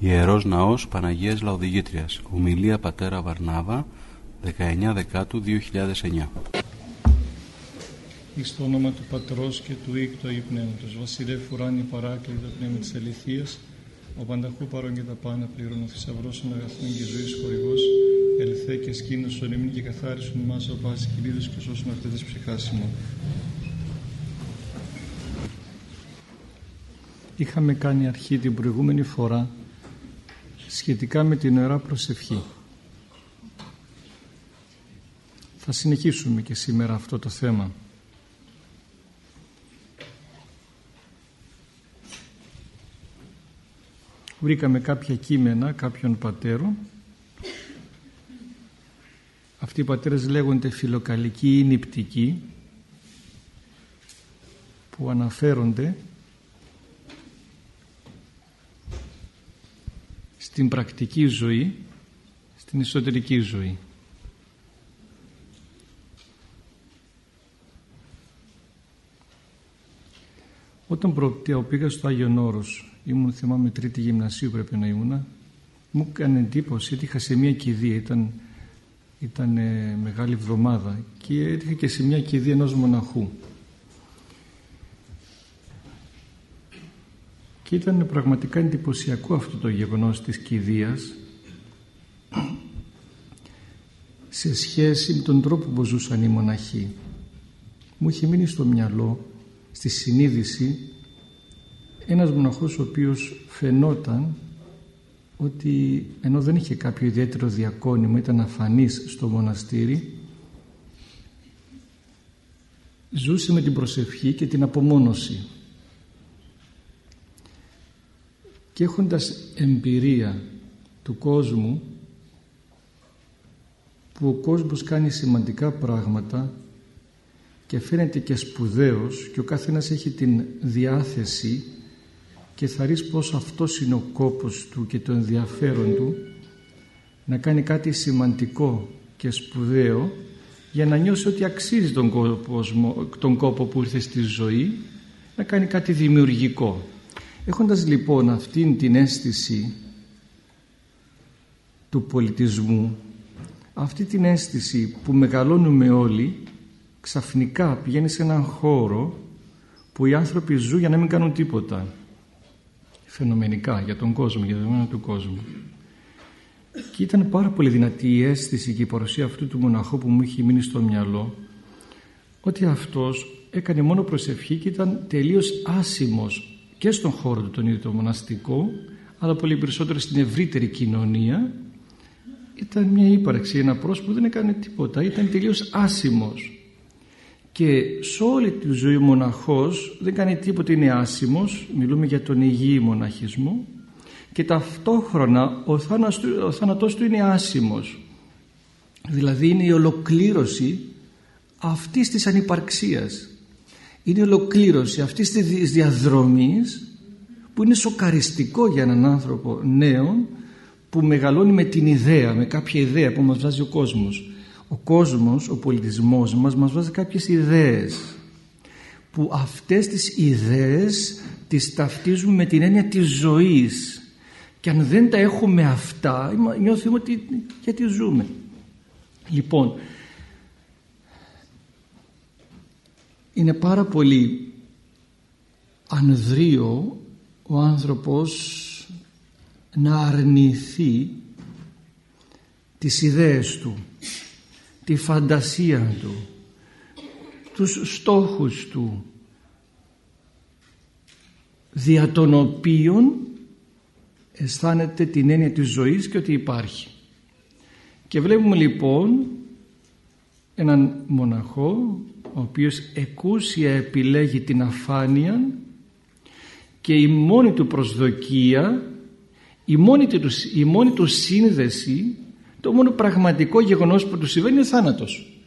Ιερός Ναός Παναγίας Λαοδηγήτριας Ομιλία Πατέρα Βαρνάβα 19 Δεκάτου 2009 Εις το όνομα του Πατρός και του Οίκ του Αγίου Πνεύματος Βασιλεύ Ουράνι Παράκλητο Πνεύμα της Αληθείας ο Πανταχού παρόν και τα πάντα πληρών ο θησαυρός των αγαθών και ζωής χορηγός ελθέ και σκήνωσον εμείς και καθάρισον εμάς ο πάσης κυρίδος και σώσον αυτές τις ψυχάσιμο. Είχαμε κάνει αρχή την προηγούμενη φορά σχετικά με την Ιερά Προσευχή. Θα συνεχίσουμε και σήμερα αυτό το θέμα. Βρήκαμε κάποια κείμενα κάποιων πατέρων. Αυτοί οι πατέρες λέγονται φιλοκαλικοί ή νηπτικοί που αναφέρονται στην πρακτική ζωή, στην εσωτερική ζωή. Όταν πήγα στο Άγιον Όρος, ήμουν θυμάμαι τρίτη γυμνασίου πρέπει να ήμουνα, μου έκανε εντύπωση ότι είχα σε μια κηδεία, ήταν, ήταν μεγάλη εβδομάδα και έτυχε και σε μια κηδεία ενός μοναχού. Και ήταν πραγματικά εντυπωσιακό αυτό το γεγονός της κηδείας σε σχέση με τον τρόπο που ζούσαν οι μοναχοί. Μου είχε μείνει στο μυαλό, στη συνείδηση, ένας μοναχός ο οποίος φαινόταν ότι ενώ δεν είχε κάποιο ιδιαίτερο διακόνημα, ήταν αφανής στο μοναστήρι, ζούσε με την προσευχή και την απομόνωση. Και έχοντας εμπειρία του κόσμου που ο κόσμος κάνει σημαντικά πράγματα και φαίνεται και σπουδαίος και ο καθένας έχει την διάθεση και θα ρίξει πως αυτός είναι ο κόπος του και το ενδιαφέρον του να κάνει κάτι σημαντικό και σπουδαίο για να νιώσει ότι αξίζει τον κόπο, τον κόπο που ήρθε στη ζωή να κάνει κάτι δημιουργικό Έχοντας λοιπόν αυτήν την αίσθηση του πολιτισμού, αυτή την αίσθηση που μεγαλώνουμε όλοι, ξαφνικά πηγαίνει σε έναν χώρο που οι άνθρωποι ζουν για να μην κάνουν τίποτα. Φαινομενικά για τον κόσμο, για το δεδομένα του κόσμου. Και ήταν πάρα πολύ δυνατή η αίσθηση και η παρουσία αυτού του μοναχού που μου είχε μείνει στο μυαλό ότι αυτός έκανε μόνο προσευχή και ήταν τελείως άσημος και στον χώρο του τον ίδιο το μοναστικό αλλά πολύ περισσότερο στην ευρύτερη κοινωνία. Ήταν μια ύπαρξη, ένα πρόσωπο που δεν έκανε τίποτα, ήταν τελείως άσημος. Και σε όλη τη ζωή ο μοναχός δεν κάνει τίποτα, είναι άσημος. Μιλούμε για τον υγιή μοναχισμό. Και ταυτόχρονα ο, θάνατος, ο θάνατός του είναι άσημος. Δηλαδή είναι η ολοκλήρωση αυτής της ανυπαρξίας είναι ολοκλήρωση αυτής της διαδρομής που είναι σοκαριστικό για έναν άνθρωπο νέο που μεγαλώνει με την ιδέα, με κάποια ιδέα που μας βάζει ο κόσμος. Ο κόσμος, ο πολιτισμός μας μας βάζει κάποιες ιδέες που αυτές τις ιδέες τις ταυτίζουμε με την έννοια της ζωής και αν δεν τα έχουμε αυτά νιώθουμε ότι γιατί ζούμε. Λοιπόν, είναι πάρα πολύ ανδρείο ο άνθρωπος να αρνηθεί τις ιδέες του, τη φαντασία του, τους στόχους του, δια των οποίων αισθάνεται την έννοια της ζωής και ότι υπάρχει. Και βλέπουμε λοιπόν έναν μοναχό ο οποίος εκούσια επιλέγει την αφάνεια και η μόνη του προσδοκία η μόνη του, η μόνη του σύνδεση το μόνο πραγματικό γεγονός που του συμβαίνει είναι θάνατος.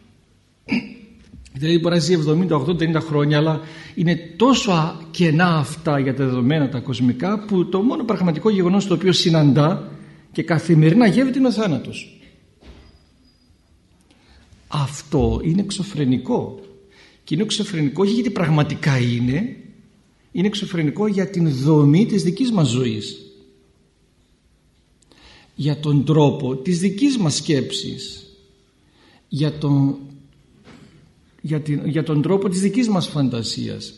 Δηλαδή μπορεί να ζει 70, 80, 90 χρόνια αλλά είναι τόσο κενά αυτά για τα δεδομένα τα κοσμικά που το μόνο πραγματικό γεγονός το οποίο συναντά και καθημερινά γεύεται είναι ο θάνατος. Αυτό είναι εξωφρενικό και είναι εξωφρενικό όχι γιατί πραγματικά είναι, είναι εξωφρενικό για την δομή της δικής μας ζωής. για τον τρόπο της δικής μας σκέψης για τον, για, την, για τον τρόπο της δικής μας φαντασίας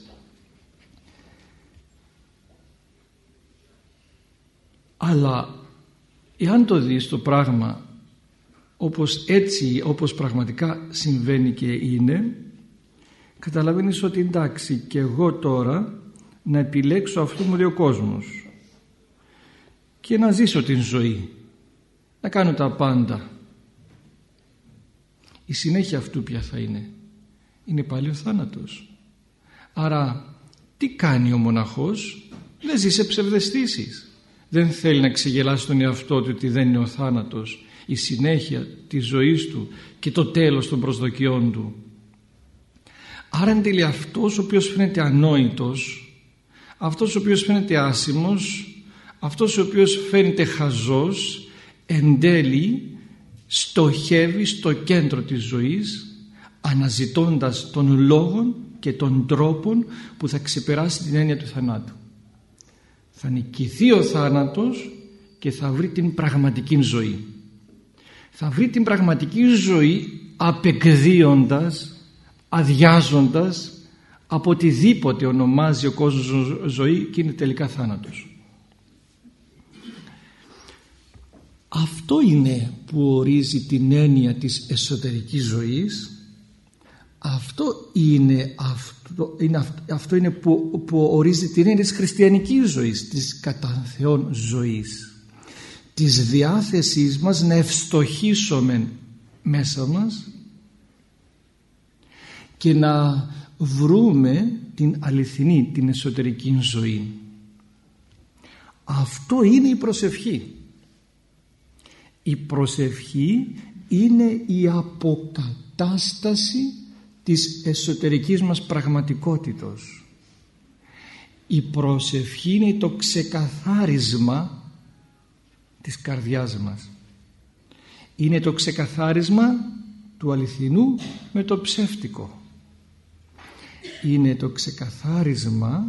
αλλά εάν το δεις το πράγμα όπως έτσι όπως πραγματικά συμβαίνει και είναι καταλαβαίνεις ότι εντάξει και εγώ τώρα να επιλέξω αυτό μου λέει ο κόσμος και να ζήσω την ζωή να κάνω τα πάντα. Η συνέχεια αυτού ποια θα είναι. Είναι πάλι ο θάνατος. Άρα τι κάνει ο μοναχός; Δεν ζει σε ψευδεστήσεις. Δεν θέλει να ξεγελάσει τον εαυτό του ότι δεν είναι ο θάνατος. Η συνέχεια της ζωής του και το τέλος των προσδοκιών του άρα εν τέλει αυτός ο οποίος φαίνεται ανόητος αυτός ο οποίος φαίνεται άσημος αυτός ο οποίος φαίνεται χαζός εν τέλει στοχεύει στο κέντρο της ζωής αναζητώντας των λόγων και των τρόπων που θα ξεπεράσει την έννοια του θανάτου. Θα νικηθεί ο θάνατος και θα βρει την πραγματική ζωή. Θα βρει την πραγματική ζωή απεκδίοντας, αδειάζοντας από οτιδήποτε ονομάζει ο κόσμος ζωή και είναι τελικά θάνατος. Αυτό είναι που ορίζει την έννοια της εσωτερικής ζωής αυτό είναι, αυτό, είναι, αυτό είναι που, που ορίζει την έννοια της χριστιανικής ζωής της κατά Θεόν ζωής της διάθεσής μας να ευστοχίσουμε μέσα μας και να βρούμε την αληθινή, την εσωτερική ζωή. Αυτό είναι η προσευχή. Η προσευχή είναι η αποκατάσταση της εσωτερικής μας πραγματικότητος. Η προσευχή είναι το ξεκαθάρισμα της καρδιάς μας. Είναι το ξεκαθάρισμα του αληθινού με το ψεύτικο. Είναι το ξεκαθάρισμα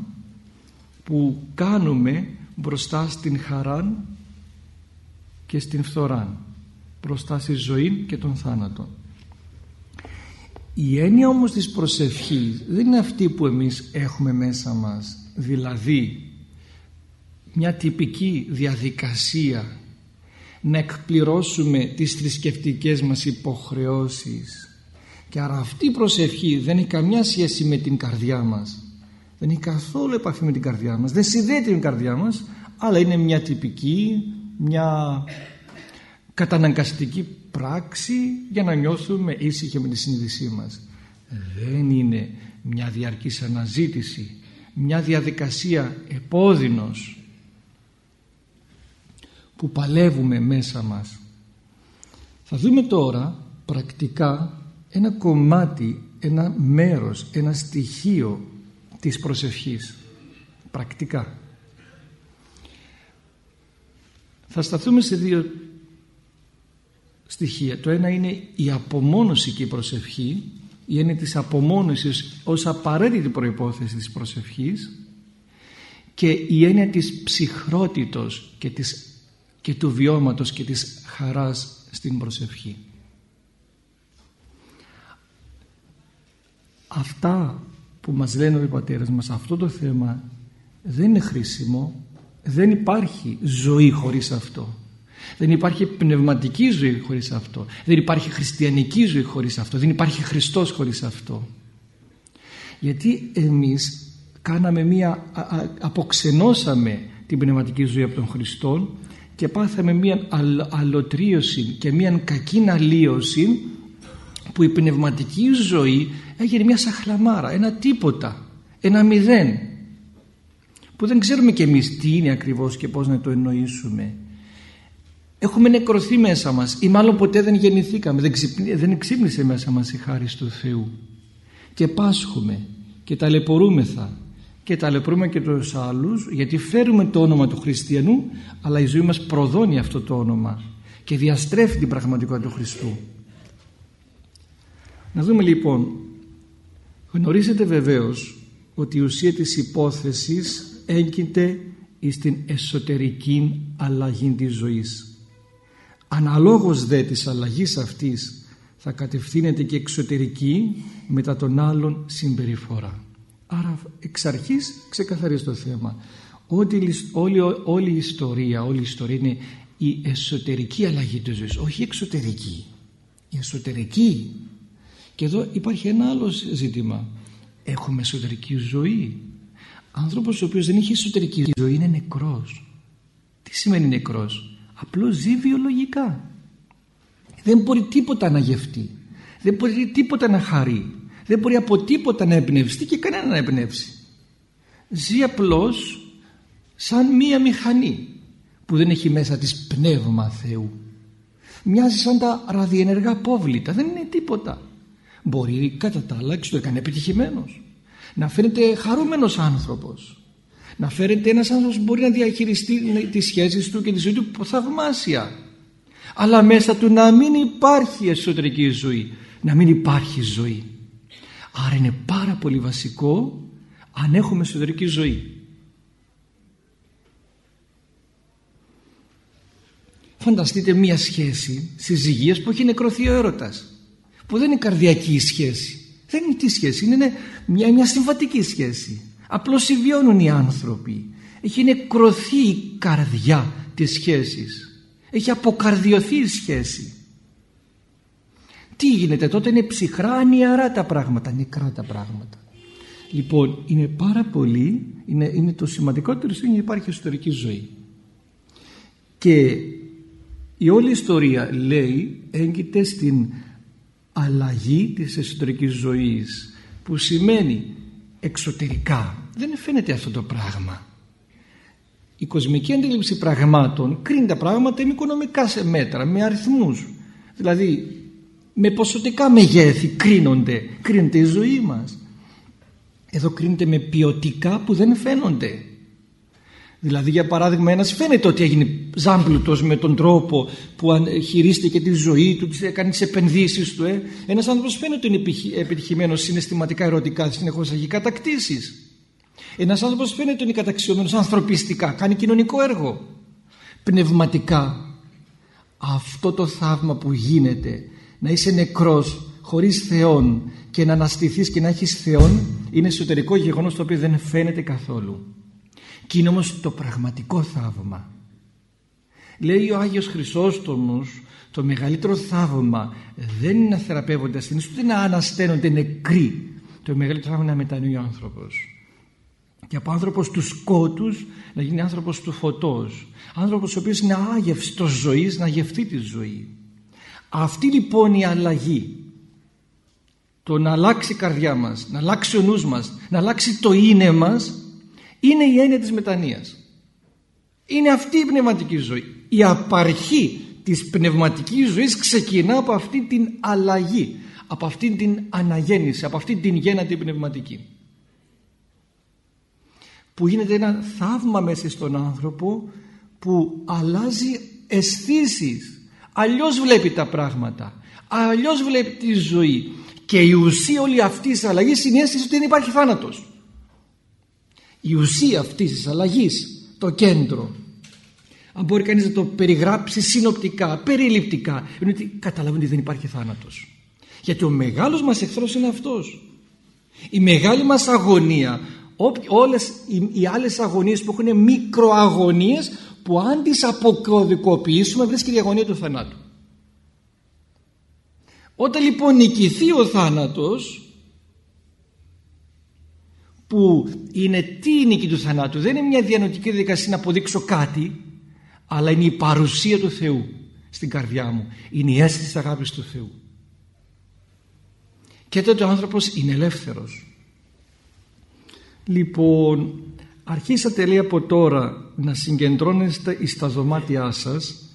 που κάνουμε μπροστά στην χαρά και στην φθορά μπροστά στη ζωή και τον θάνατο η έννοια όμως της προσευχής δεν είναι αυτή που εμείς έχουμε μέσα μας. Δηλαδή μια τυπική διαδικασία να εκπληρώσουμε τις θρησκευτικές μας υποχρεώσεις και άρα αυτή η προσευχή δεν έχει καμιά σχέση με την καρδιά μας δεν έχει καθόλου επαφή με την καρδιά μας δεν συνδέεται με την καρδιά μας αλλά είναι μια τυπική μια καταναγκαστική πράξη για να νιώθουμε ήσυχοι με τη συνείδησή μας. Δεν είναι μια διαρκής αναζήτηση, μια διαδικασία επώδυνος που παλεύουμε μέσα μας. Θα δούμε τώρα πρακτικά ένα κομμάτι, ένα μέρος, ένα στοιχείο της προσευχής. Πρακτικά. Θα σταθούμε σε δύο στοιχεία. Το ένα είναι η απομόνωση και η προσευχή, η έννοια της απομόνωσης ως απαραίτητη προϋπόθεση της προσευχής και η έννοια της ψυχρότητος και, της, και του βιώματος και της χαράς στην προσευχή. Αυτά που μας λένε οι πατέρες μας αυτό το θέμα δεν είναι χρήσιμο δεν υπάρχει ζωή χωρίς αυτό. Δεν υπάρχει πνευματική ζωή χωρίς αυτό. Δεν υπάρχει χριστιανική ζωή χωρίς αυτό. Δεν υπάρχει Χριστός χωρίς αυτό. Γιατί εμείς κάναμε μία αποξενώσαμε την πνευματική ζωή από τον Χριστό και πάθαμε μία αλωτρίωση και μία κακή αλλίωση που η πνευματική ζωή έγινε μια σαχλαμάρα, ένα τίποτα, ένα μηδέν που δεν ξέρουμε κι εμείς τι είναι ακριβώς και πώς να το εννοήσουμε. Έχουμε νεκρωθεί μέσα μας ή μάλλον ποτέ δεν γεννηθήκαμε δεν, δεν ξύπνησε μέσα μας η χάρη του Θεού. Και πάσχουμε και ταλαιπωρούμεθα και ταλαιπωρούμε και τους άλλους γιατί φέρουμε το όνομα του χριστιανού αλλά η ζωή μας προδώνει αυτό το όνομα και διαστρέφει την πραγματικότητα του Χριστού. Να δούμε λοιπόν γνωρίζετε βεβαίως ότι η ουσία της υπόθεσης έγκυται στην εσωτερική αλλαγή της ζωής. Αναλόγως δε της αλλαγής αυτής θα κατευθύνεται και εξωτερική μετά τον άλλον συμπεριφορά. Άρα εξ αρχής ξεκαθαρίζει το θέμα. Ότι όλη, όλη η ιστορία όλη η ιστορία είναι η εσωτερική αλλαγή της ζωής όχι η εξωτερική. Η εσωτερική και εδώ υπάρχει ένα άλλο ζήτημα. Έχουμε εσωτερική ζωή. Άνθρωπος ο οποίος δεν έχει εσωτερική ζωή είναι νεκρός. Τι σημαίνει νεκρός; Απλώς ζει βιολογικά. Δεν μπορεί τίποτα να γευτεί. Δεν μπορεί τίποτα να χαρεί. Δεν μπορεί από τίποτα να εμπνευστεί και κανένα να εμπνεύσει. Ζει απλώς σαν μία μηχανή που δεν έχει μέσα της πνεύμα Θεού. Μοιάζει σαν τα ραδιενεργά πόβλητα δεν είναι τίποτα μπορεί κατά τα άλλα το έκανε επιτυχημένος. Να φαίνεται χαρούμενος άνθρωπος. Να φαίνεται ένας άνθρωπος που μπορεί να διαχειριστεί τις σχέσεις του και τη ζωή του θαυμάσια. Αλλά μέσα του να μην υπάρχει εσωτερική ζωή να μην υπάρχει ζωή. Άρα είναι πάρα πολύ βασικό αν έχουμε εσωτερική ζωή. Φανταστείτε μία σχέση συζυγίας που έχει νεκρωθεί ο έρωτας που δεν είναι καρδιακή σχέση. Δεν είναι τι σχέση είναι μια, μια συμβατική σχέση. Απλώς συμβιώνουν οι άνθρωποι. Έχει νεκρωθεί η καρδιά της σχέσης. Έχει αποκαρδιωθεί η σχέση. Τι γίνεται τότε είναι ψυχρά ανιαρά τα πράγματα νεκρά τα πράγματα. Λοιπόν είναι πάρα πολύ είναι, είναι το σημαντικότερο είναι υπάρχει ιστορική ζωή. Και η όλη ιστορία λέει έγκυται στην αλλαγή της εσωτερικής ζωής που σημαίνει εξωτερικά. Δεν φαίνεται αυτό το πράγμα. Η κοσμική αντίληψη πραγμάτων κρίνει τα πράγματα με οικονομικά σε μέτρα, με αριθμούς. Δηλαδή με ποσοτικά μεγέθη κρίνονται κρίνεται η ζωή μας. Εδώ κρίνεται με ποιοτικά που δεν φαίνονται Δηλαδή για παράδειγμα ένας φαίνεται ότι έγινε ζάμπλουτος με τον τρόπο που χειρίστηκε τη ζωή του, έκανε τις επενδύσεις του. Ε. Ένας άνθρωπος φαίνεται ότι είναι επιτυχημένος συναισθηματικά, ερωτικά, συνεχώς έχει κατακτήσεις. Ένας άνθρωπος φαίνεται ότι είναι καταξιωμένος ανθρωπιστικά, κάνει κοινωνικό έργο. Πνευματικά αυτό το θαύμα που γίνεται να είσαι νεκρός χωρίς Θεόν και να αναστηθείς και να έχεις Θεόν είναι εσωτερικό γεγονός το οποίο δεν φαίνεται καθόλου. Και είναι όμως το πραγματικό θαύμα. Λέει ο Άγιος Χρυσόστομος το μεγαλύτερο θαύμα δεν είναι να θεραπεύονται ασθενείς ούτε να ανασταίνονται νεκροί. Το μεγαλύτερο θαύμα είναι να μετανοεί ο άνθρωπος. Και από άνθρωπος του σκότους να γίνει άνθρωπος του φωτός. Άνθρωπος ο οποίος είναι άγευστος ζωής να γευτεί τη ζωή. Αυτή λοιπόν η αλλαγή το να αλλάξει η καρδιά μας, να αλλάξει ο νους μας, να αλλάξει το είναι μας είναι η έννοια της μετανοίας. Είναι αυτή η πνευματική ζωή. Η απαρχή της πνευματικής ζωής ξεκινά από αυτή την αλλαγή, από αυτή την αναγέννηση, από αυτή την γέννα πνευματική. Που γίνεται ένα θαύμα μέσα στον άνθρωπο που αλλάζει αισθήσεις. Αλλιώς βλέπει τα πράγματα, αλλιώς βλέπει τη ζωή και η ουσία όλη αυτής της αλλαγής είναι η αίσθηση ότι δεν υπάρχει θάνατος η ουσία αυτής της αλλαγής το κέντρο. Αν μπορεί κανείς να το περιγράψει συνοπτικά, περιληπτικά είναι ότι καταλαβαίνει ότι δεν υπάρχει θάνατος. Γιατί ο μεγάλος μας εχθρός είναι αυτός. Η μεγάλη μας αγωνία όλες οι, άλλες αγωνίες που έχουν μικροαγωνίες που αν τις αποκωδικοποιήσουμε βρίσκεται η αγωνία του θανάτου. Όταν λοιπόν νικηθεί ο θάνατος που είναι τι η νίκη του θανάτου. Δεν είναι μια διανοητική διαδικασία να αποδείξω κάτι αλλά είναι η παρουσία του Θεού στην καρδιά μου. Είναι η αίσθηση της αγάπης του Θεού. Και τότε ο άνθρωπος είναι ελεύθερος. Λοιπόν αρχίσατε λέει από τώρα να συγκεντρώνεστε στα δωμάτια σας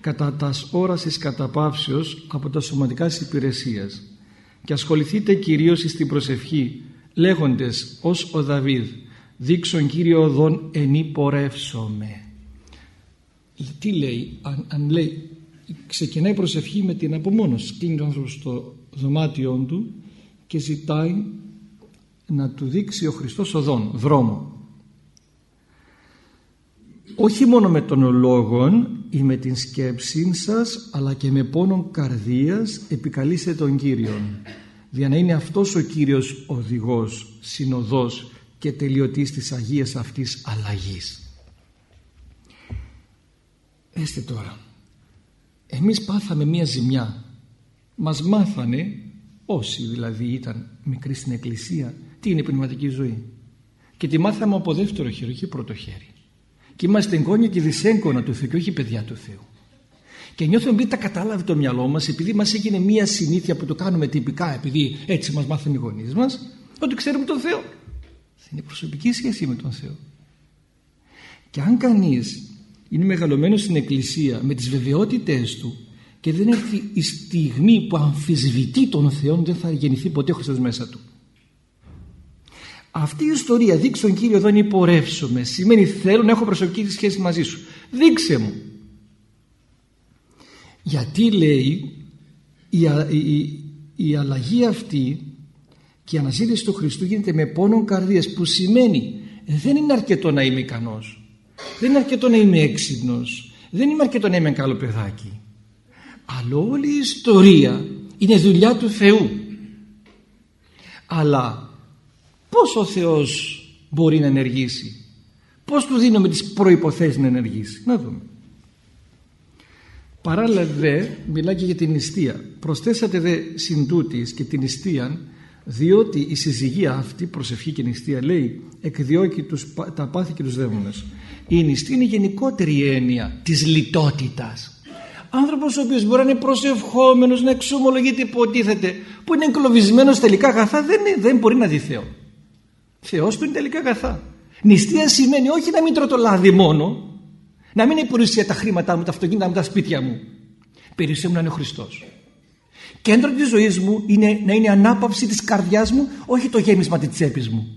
κατά τας όρασης καταπαύσεως από τα σωματικά της υπηρεσίας. Και ασχοληθείτε κυρίως στην προσευχή λέγοντες ως ο Δαβίδ δείξον Κύριο οδόν ενή πορεύσομαι τι λέει αν, αν λέει ξεκινάει η προσευχή με την απομόνωση κλείνει ο άνθρωπος στο δωμάτιό του και ζητάει να του δείξει ο Χριστός οδόν, δρόμο όχι μόνο με τον λόγο ή με την σκέψη σας αλλά και με πόνον καρδίας επικαλείστε τον Κύριον για να είναι αυτός ο Κύριος οδηγός, συνοδός και τελειωτής της Αγίας αυτής αλλαγής. Έστε τώρα, εμείς πάθαμε μία ζημιά. Μας μάθανε, όσοι δηλαδή ήταν μικροί στην εκκλησία, τι είναι η πνευματική ζωή. Και τη μάθαμε από δεύτερο χέρι, όχι πρώτο χέρι. Και είμαστε εγγόνια και δυσέγγωνα του Θεού και όχι παιδιά του Θεού. Και νιώθουμε ότι τα κατάλαβε το μυαλό μας, επειδή μας έγινε μία συνήθεια που το κάνουμε τυπικά, επειδή έτσι μας μάθουν οι γονείς μας, ότι ξέρουμε τον Θεό. Δεν είναι προσωπική σχέση με τον Θεό. Και αν κανείς είναι μεγαλωμένος στην Εκκλησία με τις βεβαιότητές του και δεν έρθει η στιγμή που αμφισβητεί τον Θεό, δεν θα γεννηθεί ποτέ ο Χριστός μέσα του. Αυτή η ιστορία δείξε τον Κύριο εδώ να υπορεύσουμε σημαίνει θέλω να έχω προσωπική σχέση μαζί σου δείξε μου γιατί λέει η, η, η αλλαγή αυτή και η αναζήτηση του Χριστού γίνεται με πόνον καρδίας που σημαίνει δεν είναι αρκετό να είμαι ικανός δεν είναι αρκετό να είμαι έξυπνος δεν είναι αρκετό να είμαι καλό παιδάκι. Αλλά όλη η ιστορία είναι δουλειά του Θεού. Αλλά πώς ο Θεός μπορεί να ενεργήσει; Πώς του δίνουμε τις προϋποθέσεις να ενεργήσει; Να δούμε παράλληλα δε μιλάει και για την νηστεία. Προσθέσατε δε συντούτης και την νηστεία διότι η συζυγία αυτή προσευχή και νηστεία λέει εκδιώκει τους, τα πάθη και τους δαίμονες. Η νηστεία είναι η γενικότερη έννοια της λιτότητας. Άνθρωπος ο οποίος μπορεί να είναι προσευχόμενος να εξομολογείται υποτίθεται που είναι εγκλωβισμένος τελικά αγαθά δεν, δεν μπορεί να δει Θεό. Θεός του είναι τελικά αγαθά. Νηστεία σημαίνει όχι να μην τρώω το λάδι μόνο να μην είναι περιουσία τα χρήματά μου, τα αυτοκίνητα μου, τα σπίτια μου. Περιουσία μου να είναι ο Χριστός. Κέντρο της ζωής μου είναι να είναι ανάπαυση της καρδιάς μου όχι το γέμισμα της τσέπης μου.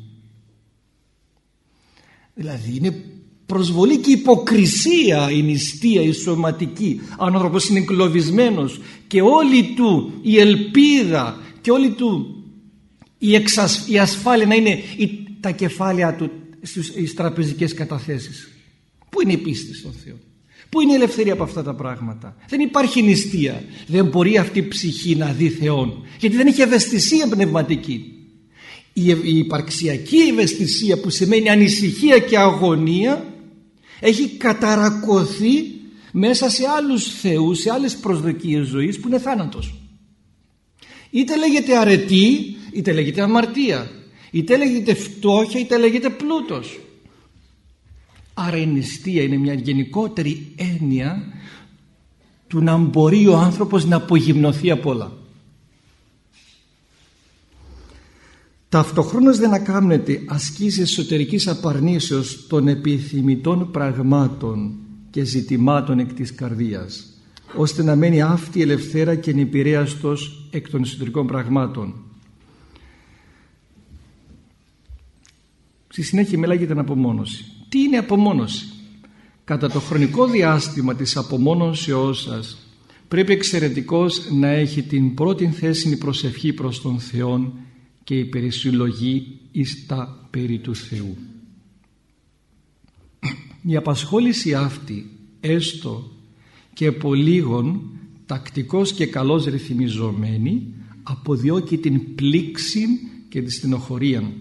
Δηλαδή είναι προσβολή και υποκρισία η νηστεία, η σωματική. Αν ο άνθρωπος είναι εγκλωβισμένος και όλη του η ελπίδα και όλη του η, εξασ... η ασφάλεια να είναι τα κεφάλαια του στις τραπεζικές καταθέσεις πού είναι η πίστη στον Θεό; Πού είναι η ελευθερία από αυτά τα πράγματα; Δεν υπάρχει νηστεία δεν μπορεί αυτή η ψυχή να δει Θεόν γιατί δεν έχει ευαισθησία πνευματική η υπαρξιακή ευαισθησία που σημαίνει ανησυχία και αγωνία έχει καταρακωθεί μέσα σε άλλους θεούς, σε άλλες προσδοκίες ζωής που είναι θάνατος. Είτε λέγεται αρετή, είτε λέγεται αμαρτία, είτε λέγεται φτώχεια, είτε λέγεται πλούτος. Άρα η νηστεία είναι μια γενικότερη έννοια του να μπορεί ο άνθρωπος να απογυμνοθεί από όλα. Ταυτοχρόνως δεν ακάμνεται ασκήσεις εσωτερικής απαρνήσεως των επιθυμητών πραγμάτων και ζητημάτων εκ της καρδίας ώστε να μένει αυτή ελευθέρα και νηπηρέαστος εκ των εσωτερικών πραγμάτων. Στη συνέχεια μιλάει για την απομόνωση. Τι είναι απομόνωση. Κατά το χρονικό διάστημα της απομόνωσεώς σας πρέπει εξαιρετικώς να έχει την πρώτη θέση προσευχή προς τον Θεό και η περισσυλλογή εις τα περί του Θεού. Η απασχόληση αυτή έστω και από λίγον τακτικός και καλός ρυθμιζομένη αποδιώκει την πλήξη και τη στενοχωρία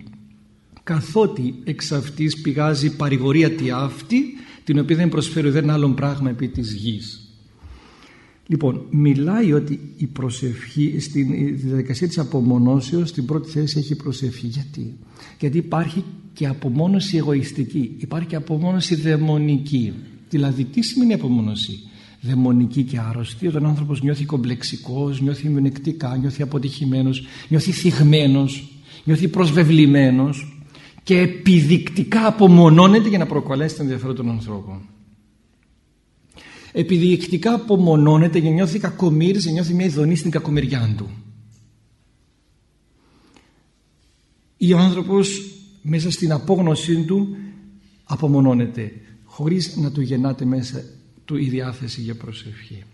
καθότι εξ αυτής πηγάζει παρηγορία τη αυτή την οποία δεν προσφέρει δεν άλλον πράγμα επί της γης Λοιπόν, μιλάει ότι η προσευχή στην διαδικασία της απομονώσεως στην πρώτη θέση έχει προσευχή. Γιατί; Γιατί υπάρχει και απομόνωση εγωιστική, υπάρχει και απομόνωση δαιμονική. Δηλαδή τι σημαίνει απομόνωση; Δαιμονική και άρρωστη όταν ο άνθρωπος νιώθει κομπλεξικός, νιώθει μειονεκτικά, νιώθει αποτυχημένος, νιώθει θυγμένος, νιώθει προσβεβλημένος και επιδεικτικά απομονώνεται για να προκαλέσει τον ενδιαφέρον των ανθρώπων επιδεικτικά απομονώνεται και νιώθει κακομύρης και νιώθει μια ειδονή στην κακομεριά του. Ή ο άνθρωπος μέσα στην απόγνωσή του απομονώνεται χωρίς να του γεννάται μέσα του η διάθεση για προσευχή.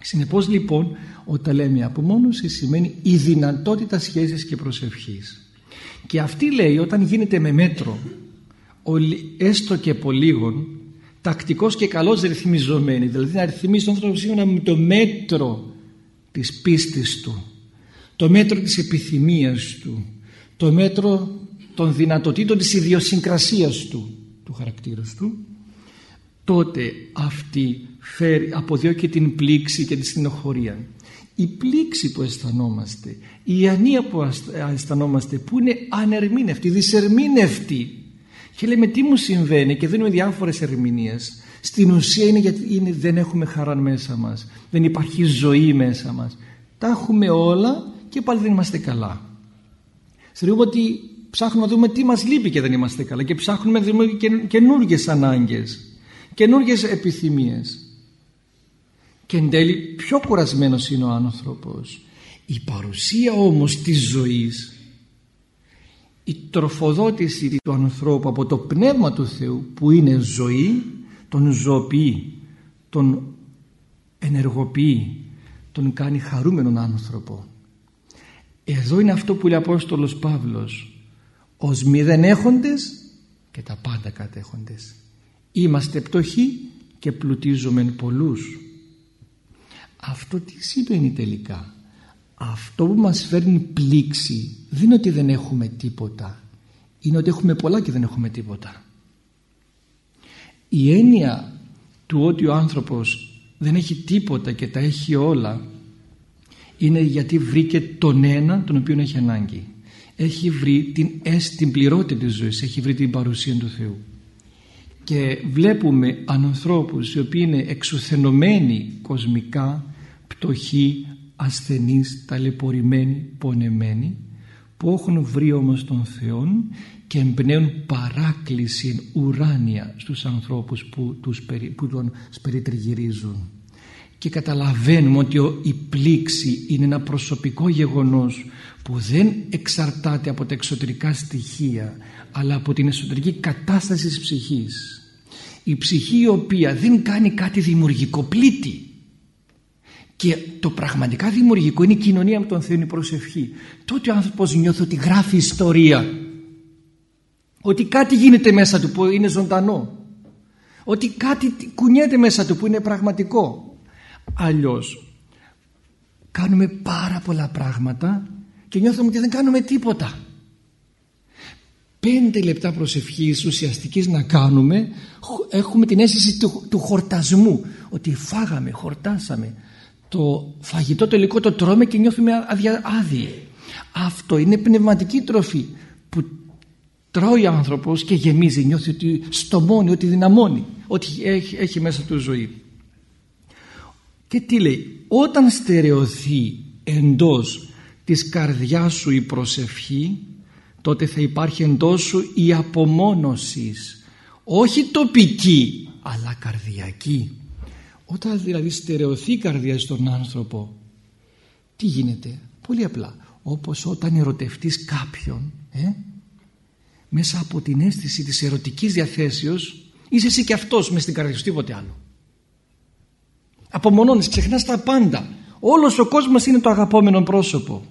Συνεπώς λοιπόν όταν λέμε απομόνωση σημαίνει η δυνατότητα σχέσης και προσευχής. Και αυτή λέει όταν γίνεται με μέτρο έστω και από λίγον τακτικός και καλός ρυθμιζομένη δηλαδή να ρυθμίσει τον άνθρωπο σύμφωνα με το μέτρο της πίστης του το μέτρο της επιθυμίας του το μέτρο των δυνατοτήτων της ιδιοσυγκρασίας του του χαρακτήρας του τότε αυτή φέρει, αποδιώκει την πλήξη και τη στενοχωρία η πλήξη που αισθανόμαστε η ανία που αισθανόμαστε που είναι ανερμήνευτη, δυσερμήνευτη και λέμε τι μου συμβαίνει; Και δίνουμε διάφορες ερμηνείες. Στην ουσία είναι γιατί είναι, δεν έχουμε χαρά μέσα μας. Δεν υπάρχει ζωή μέσα μας. Τα έχουμε όλα και πάλι δεν είμαστε καλά. Θεωρούμε ότι ψάχνουμε να δούμε τι μας λείπει και δεν είμαστε καλά. Και ψάχνουμε να δούμε καινούργιες ανάγκες καινούργιες επιθυμίες και εν τέλει πιο κουρασμένος είναι ο άνθρωπος. Η παρουσία όμως της ζωής η τροφοδότηση του ανθρώπου από το πνεύμα του Θεού που είναι ζωή τον ζωοποιεί τον ενεργοποιεί τον κάνει χαρούμενον άνθρωπο. Εδώ είναι αυτό που λέει ο Απόστολος Παύλος. Ως μηδεν έχοντες και τα πάντα κατέχοντες. Είμαστε πτωχοί και πλουτίζουμε πολλούς αυτό τι σημαίνει τελικά; Αυτό που μας φέρνει πλήξη δεν είναι ότι δεν έχουμε τίποτα. Είναι ότι έχουμε πολλά και δεν έχουμε τίποτα. Η έννοια του ότι ο άνθρωπος δεν έχει τίποτα και τα έχει όλα είναι γιατί βρήκε τον ένα τον οποίο έχει ανάγκη. Έχει βρει την, την πληρότητα της ζωής έχει βρει την παρουσία του Θεού. Και βλέπουμε ανθρώπους οι οποίοι είναι εξουθενωμένοι κοσμικά πτωχοί, ασθενείς, ταλαιπωρημένοι, πονεμένοι που έχουν βρει όμως τον Θεό και εμπνέουν παράκληση ουράνια στους ανθρώπους που, τους, που τον περιτριγυρίζουν και καταλαβαίνουμε ότι η πλήξη είναι ένα προσωπικό γεγονός που δεν εξαρτάται από τα εξωτερικά στοιχεία αλλά από την εσωτερική κατάσταση της ψυχής. Η ψυχή η οποία δεν κάνει κάτι δημιουργικό πλήττει και το πραγματικά δημιουργικό είναι η κοινωνία με τον Θεό, η προσευχή. Τότε ο άνθρωπος νιώθει ότι γράφει ιστορία. Ότι κάτι γίνεται μέσα του που είναι ζωντανό. Ότι κάτι κουνιέται μέσα του που είναι πραγματικό. Αλλιώς κάνουμε πάρα πολλά πράγματα και νιώθουμε ότι δεν κάνουμε τίποτα. Πέντε λεπτά προσευχής ουσιαστικής να κάνουμε έχουμε την αίσθηση του, του χορτασμού ότι φάγαμε, χορτάσαμε το φαγητό τελικό το τρώμε και νιώθουμε άδειοι. Αυτό είναι πνευματική τροφή που τρώει ο άνθρωπος και γεμίζει, νιώθει ότι στομώνει, ότι δυναμώνει, ότι έχει, έχει μέσα του ζωή. Και τι λέει, όταν στερεωθεί εντός της καρδιάς σου η προσευχή, τότε θα υπάρχει εντός σου η απομόνωσης, όχι τοπική, αλλά καρδιακή. Όταν δηλαδή στερεωθεί η καρδιά στον άνθρωπο τι γίνεται; Πολύ απλά. Όπως όταν ερωτευτείς κάποιον ε, μέσα από την αίσθηση της ερωτικής διαθέσεως είσαι εσύ και αυτός μες στην καρδιά σου τίποτε άλλο. Απομονώνεις ξεχνάς τα πάντα. Όλος ο κόσμος είναι το αγαπόμενο πρόσωπο.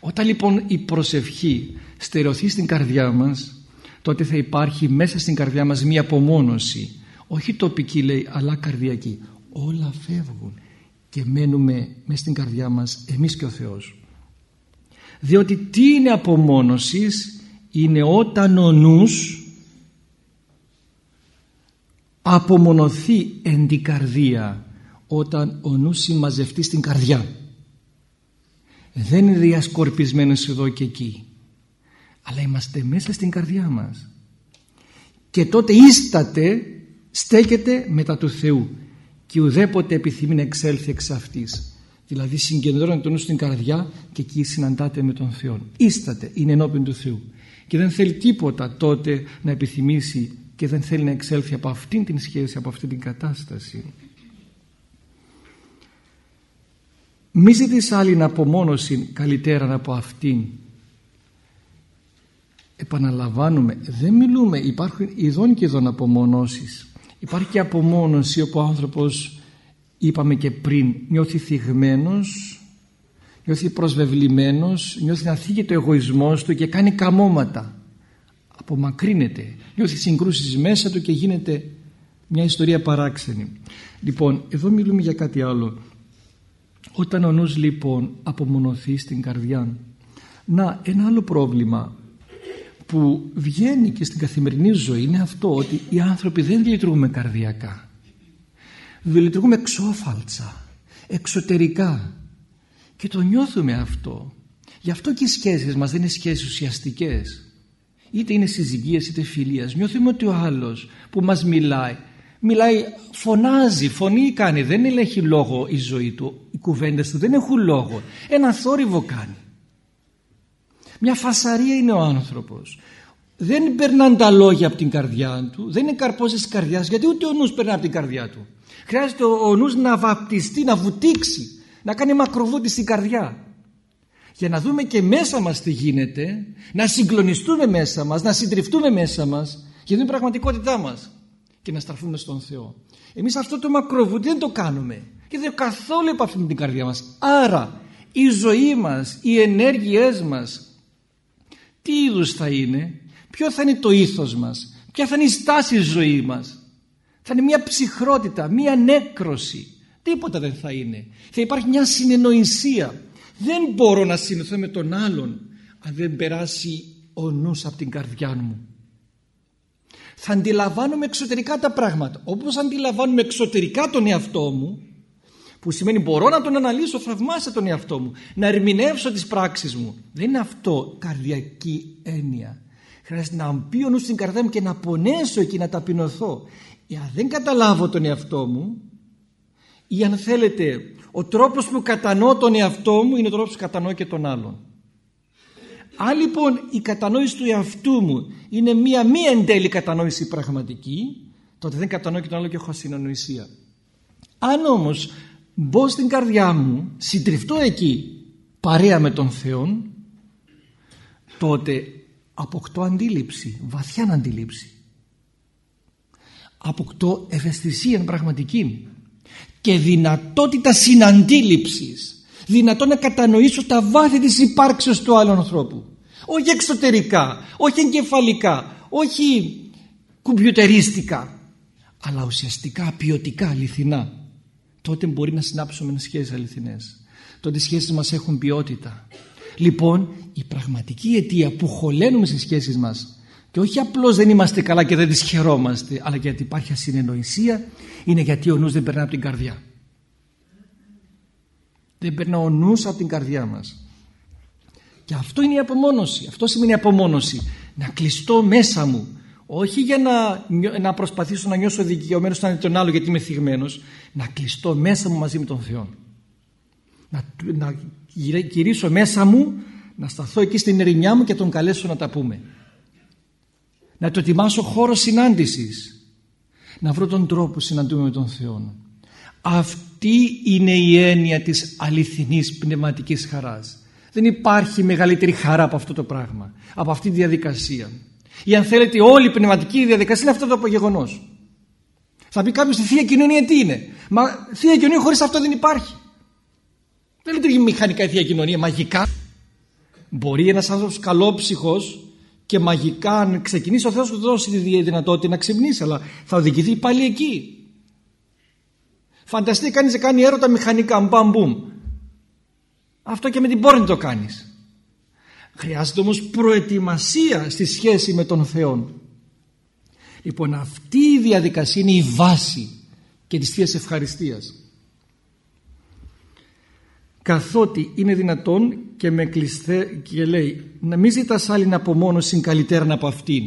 Όταν λοιπόν η προσευχή στερεωθεί στην καρδιά μας τότε θα υπάρχει μέσα στην καρδιά μας μία απομόνωση όχι τοπική λέει αλλά καρδιακή. Όλα φεύγουν και μένουμε μέσα στην καρδιά μας εμείς και ο Θεός. Διότι τι είναι απομόνωσης; Είναι όταν ο νους απομονωθεί εν την καρδία όταν ο νους συμμαζευτεί στην καρδιά. Δεν είναι διασκορπισμένος εδώ και εκεί αλλά είμαστε μέσα στην καρδιά μας. Και τότε ίσταται στέκεται μετά του Θεού και ουδέποτε επιθυμεί να εξέλθει εξ αυτής. Δηλαδή συγκεντρώνει τον νους στην καρδιά και εκεί συναντάται με τον Θεό ίσταται, είναι ενώπιον του Θεού. Και δεν θέλει τίποτα τότε να επιθυμήσει και δεν θέλει να εξέλθει από αυτήν την σχέση από αυτή την κατάσταση. Μη ζητείς άλλη απομόνωση καλύτερα από αυτήν. Επαναλαμβάνουμε δεν μιλούμε. Υπάρχουν ειδών και ειδών απομονώσεις Υπάρχει και απομόνωση όπου ο άνθρωπος είπαμε και πριν νιώθει θυγμένος νιώθει προσβεβλημένος νιώθει να θίγει το εγωισμός του και κάνει καμώματα απομακρύνεται νιώθει συγκρούσεις μέσα του και γίνεται Μια ιστορία παράξενη. Λοιπόν, εδώ μιλούμε για κάτι άλλο. Όταν ο νους λοιπόν απομονωθεί στην καρδιά. Να, ένα άλλο πρόβλημα που βγαίνει και στην καθημερινή ζωή είναι αυτό ότι οι άνθρωποι δεν λειτουργούμε καρδιακά. Δεν λειτουργούμε εξώφαλτσα, εξωτερικά. Και το νιώθουμε αυτό. Γι' αυτό και οι σχέσεις μας δεν είναι σχέσεις ουσιαστικές. Είτε είναι συζυγίες είτε φιλίας. Νιώθουμε ότι ο άλλος που μας μιλάει μιλάει, φωνάζει, φωνή κάνει. Δεν έχει λόγο η ζωή του, οι κουβέντες του δεν έχουν λόγο. Ένα θόρυβο κάνει. Μια φασαρία είναι ο άνθρωπος. Δεν περνάνε τα λόγια από την καρδιά του, δεν είναι καρπός της καρδιάς, γιατί ούτε ο νους περνά από την καρδιά του. Χρειάζεται ο νους να βαπτιστεί, να βουτήξει, να κάνει μακροβούτη στην καρδιά. Για να δούμε και μέσα μας τι γίνεται, να συγκλονιστούμε μέσα μας, να συντριφτούμε μέσα μας, για την πραγματικότητά μας και να στραφούμε στον Θεό. Εμείς αυτό το μακροβούτι δεν το κάνουμε και δεν καθόλου επαφή την καρδιά μας. Άρα η ζωή μας, οι ενέργειές μας, τι είδους θα είναι, ποιο θα είναι το ήθος μας, ποια θα είναι η στάση της ζωής μας. Θα είναι μια ψυχρότητα, μια νέκρωση. Τίποτα δεν θα είναι. Θα υπάρχει μια συνεννοησία. Δεν μπορώ να συνεχθώ με τον άλλον αν δεν περάσει ο νους από την καρδιά μου θα αντιλαμβάνομαι εξωτερικά τα πράγματα. Όπως αντιλαμβάνομαι εξωτερικά τον εαυτό μου, που σημαίνει μπορώ να τον αναλύσω θαυμάσια τον εαυτό μου, να ερμηνεύσω τις πράξεις μου. Δεν είναι αυτό καρδιακή έννοια. Χρειάζεται να μπει ο νους στην καρδιά μου και να πονέσω εκεί, να ταπεινωθώ. Εάν δεν καταλάβω τον εαυτό μου, ή αν θέλετε, ο τρόπος που κατανοώ τον εαυτό μου είναι ο τρόπος που κατανοώ και τον άλλον. Αν λοιπόν η κατανόηση του εαυτού μου είναι μία μη εν τέλει κατανόηση πραγματική, τότε δεν κατανοώ και τον άλλο και έχω ασυνονοησία. Αν όμως μπω στην καρδιά μου, συντριφτώ εκεί παρέα με τον Θεό, τότε αποκτώ αντίληψη, βαθιά αντίληψη. Αποκτώ ευαισθησία πραγματική και δυνατότητα συναντήληψης. Δυνατό να κατανοήσω τα βάθη της υπάρξεως του άλλου ανθρώπου. Όχι εξωτερικά, όχι εγκεφαλικά, όχι κουμπιουτερίστικα αλλά ουσιαστικά, ποιοτικά, αληθινά τότε μπορεί να συνάψουμε σχέσεις αληθινές τότε οι σχέσεις μας έχουν ποιότητα λοιπόν η πραγματική αιτία που χωλένουμε στις σχέσεις μας και όχι απλώς δεν είμαστε καλά και δεν τις χαιρόμαστε αλλά γιατί υπάρχει ασυνεννοησία είναι γιατί ο νους δεν περνά από την καρδιά δεν περνά ο νους από την καρδιά μας και αυτό είναι η απομόνωση. Αυτό σημαίνει απομόνωση. Να κλειστώ μέσα μου. Όχι για να, να προσπαθήσω να νιώσω δικαιωμένος σαν τον άλλο γιατί είμαι θυγμένος. Να κλειστώ μέσα μου μαζί με τον Θεό. Να, να γυρίσω μέσα μου, να σταθώ εκεί στην ερημιά μου και τον καλέσω να τα πούμε. Να το ετοιμάσω χώρο συνάντησης. Να βρω τον τρόπο που συναντούμε με τον Θεό. Αυτή είναι η έννοια της αληθινής πνευματικής χαράς. Δεν υπάρχει μεγαλύτερη χαρά από αυτό το πράγμα, από αυτή τη διαδικασία. Ή αν θέλετε όλη η πνευματική διαδικασία είναι αυτό το απογεγονός. Θα πει κάποιος στη Θεία Κοινωνία τι είναι; Μα Θεία Κοινωνία χωρίς αυτό δεν υπάρχει. Δεν λειτουργεί μηχανικά η Θεία Κοινωνία, μαγικά. Μπορεί ένας άνθρωπος καλόψυχος και μαγικά αν ξεκινήσει ο Θεός του δώσει τη δυνατότητα να ξυπνήσει αλλά θα οδηγηθεί πάλι εκεί. Φανταστεί κανείς να κάνει έρωτα μηχανικά, μπαμ μπούμ. Αυτό και με την πόρνη το κάνεις. Χρειάζεται όμως προετοιμασία στη σχέση με τον Θεό. Λοιπόν αυτή η διαδικασία είναι η βάση και της Θείας Ευχαριστίας. Καθότι είναι δυνατόν και με κλειστέ και λέει να μην ζητάς άλλη απομόνωση καλύτερα από αυτήν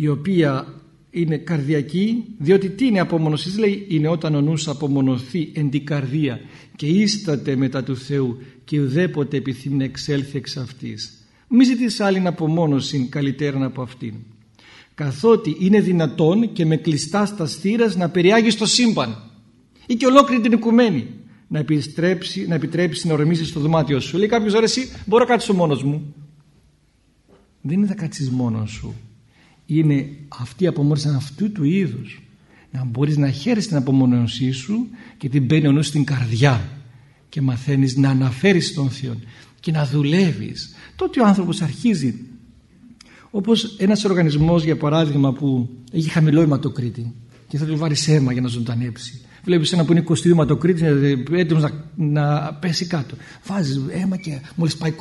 η οποία είναι καρδιακή διότι τι είναι απομονωσής λέει είναι όταν ο νους απομονωθεί εν την καρδία και ίσταται μετά του Θεού και ουδέποτε επιθυμεί να εξέλθει εξ αυτής μη ζητείς άλλη απομόνωση καλύτερα από αυτήν. Καθότι είναι δυνατόν και με κλειστά στα στήρας να περιάγεις στο σύμπαν ή και ολόκληρη την οικουμένη να, επιστρέψει, να επιτρέψει να ορμήσεις στο δωμάτιο σου. Λέει κάποιος ώρα εσύ μπορώ να κάτσω μόνος μου δεν είναι θα κάτσεις μόνος σου είναι αυτή η απομόνωση αυτού του είδους να μπορείς να χαίρεις την απομόνωσή σου και την μπαίνει ο νους στην καρδιά και μαθαίνεις να αναφέρεις τον Θεό και να δουλεύεις τότε ο άνθρωπος αρχίζει Όπως ένας οργανισμός για παράδειγμα που έχει χαμηλό αιματοκρίτη και θα του βάλει αίμα για να ζωντανέψει. Βλέπεις ένα που είναι 22 αιματοκρίτης έτοιμος να, να πέσει κάτω. Βάζεις αίμα και μόλις πάει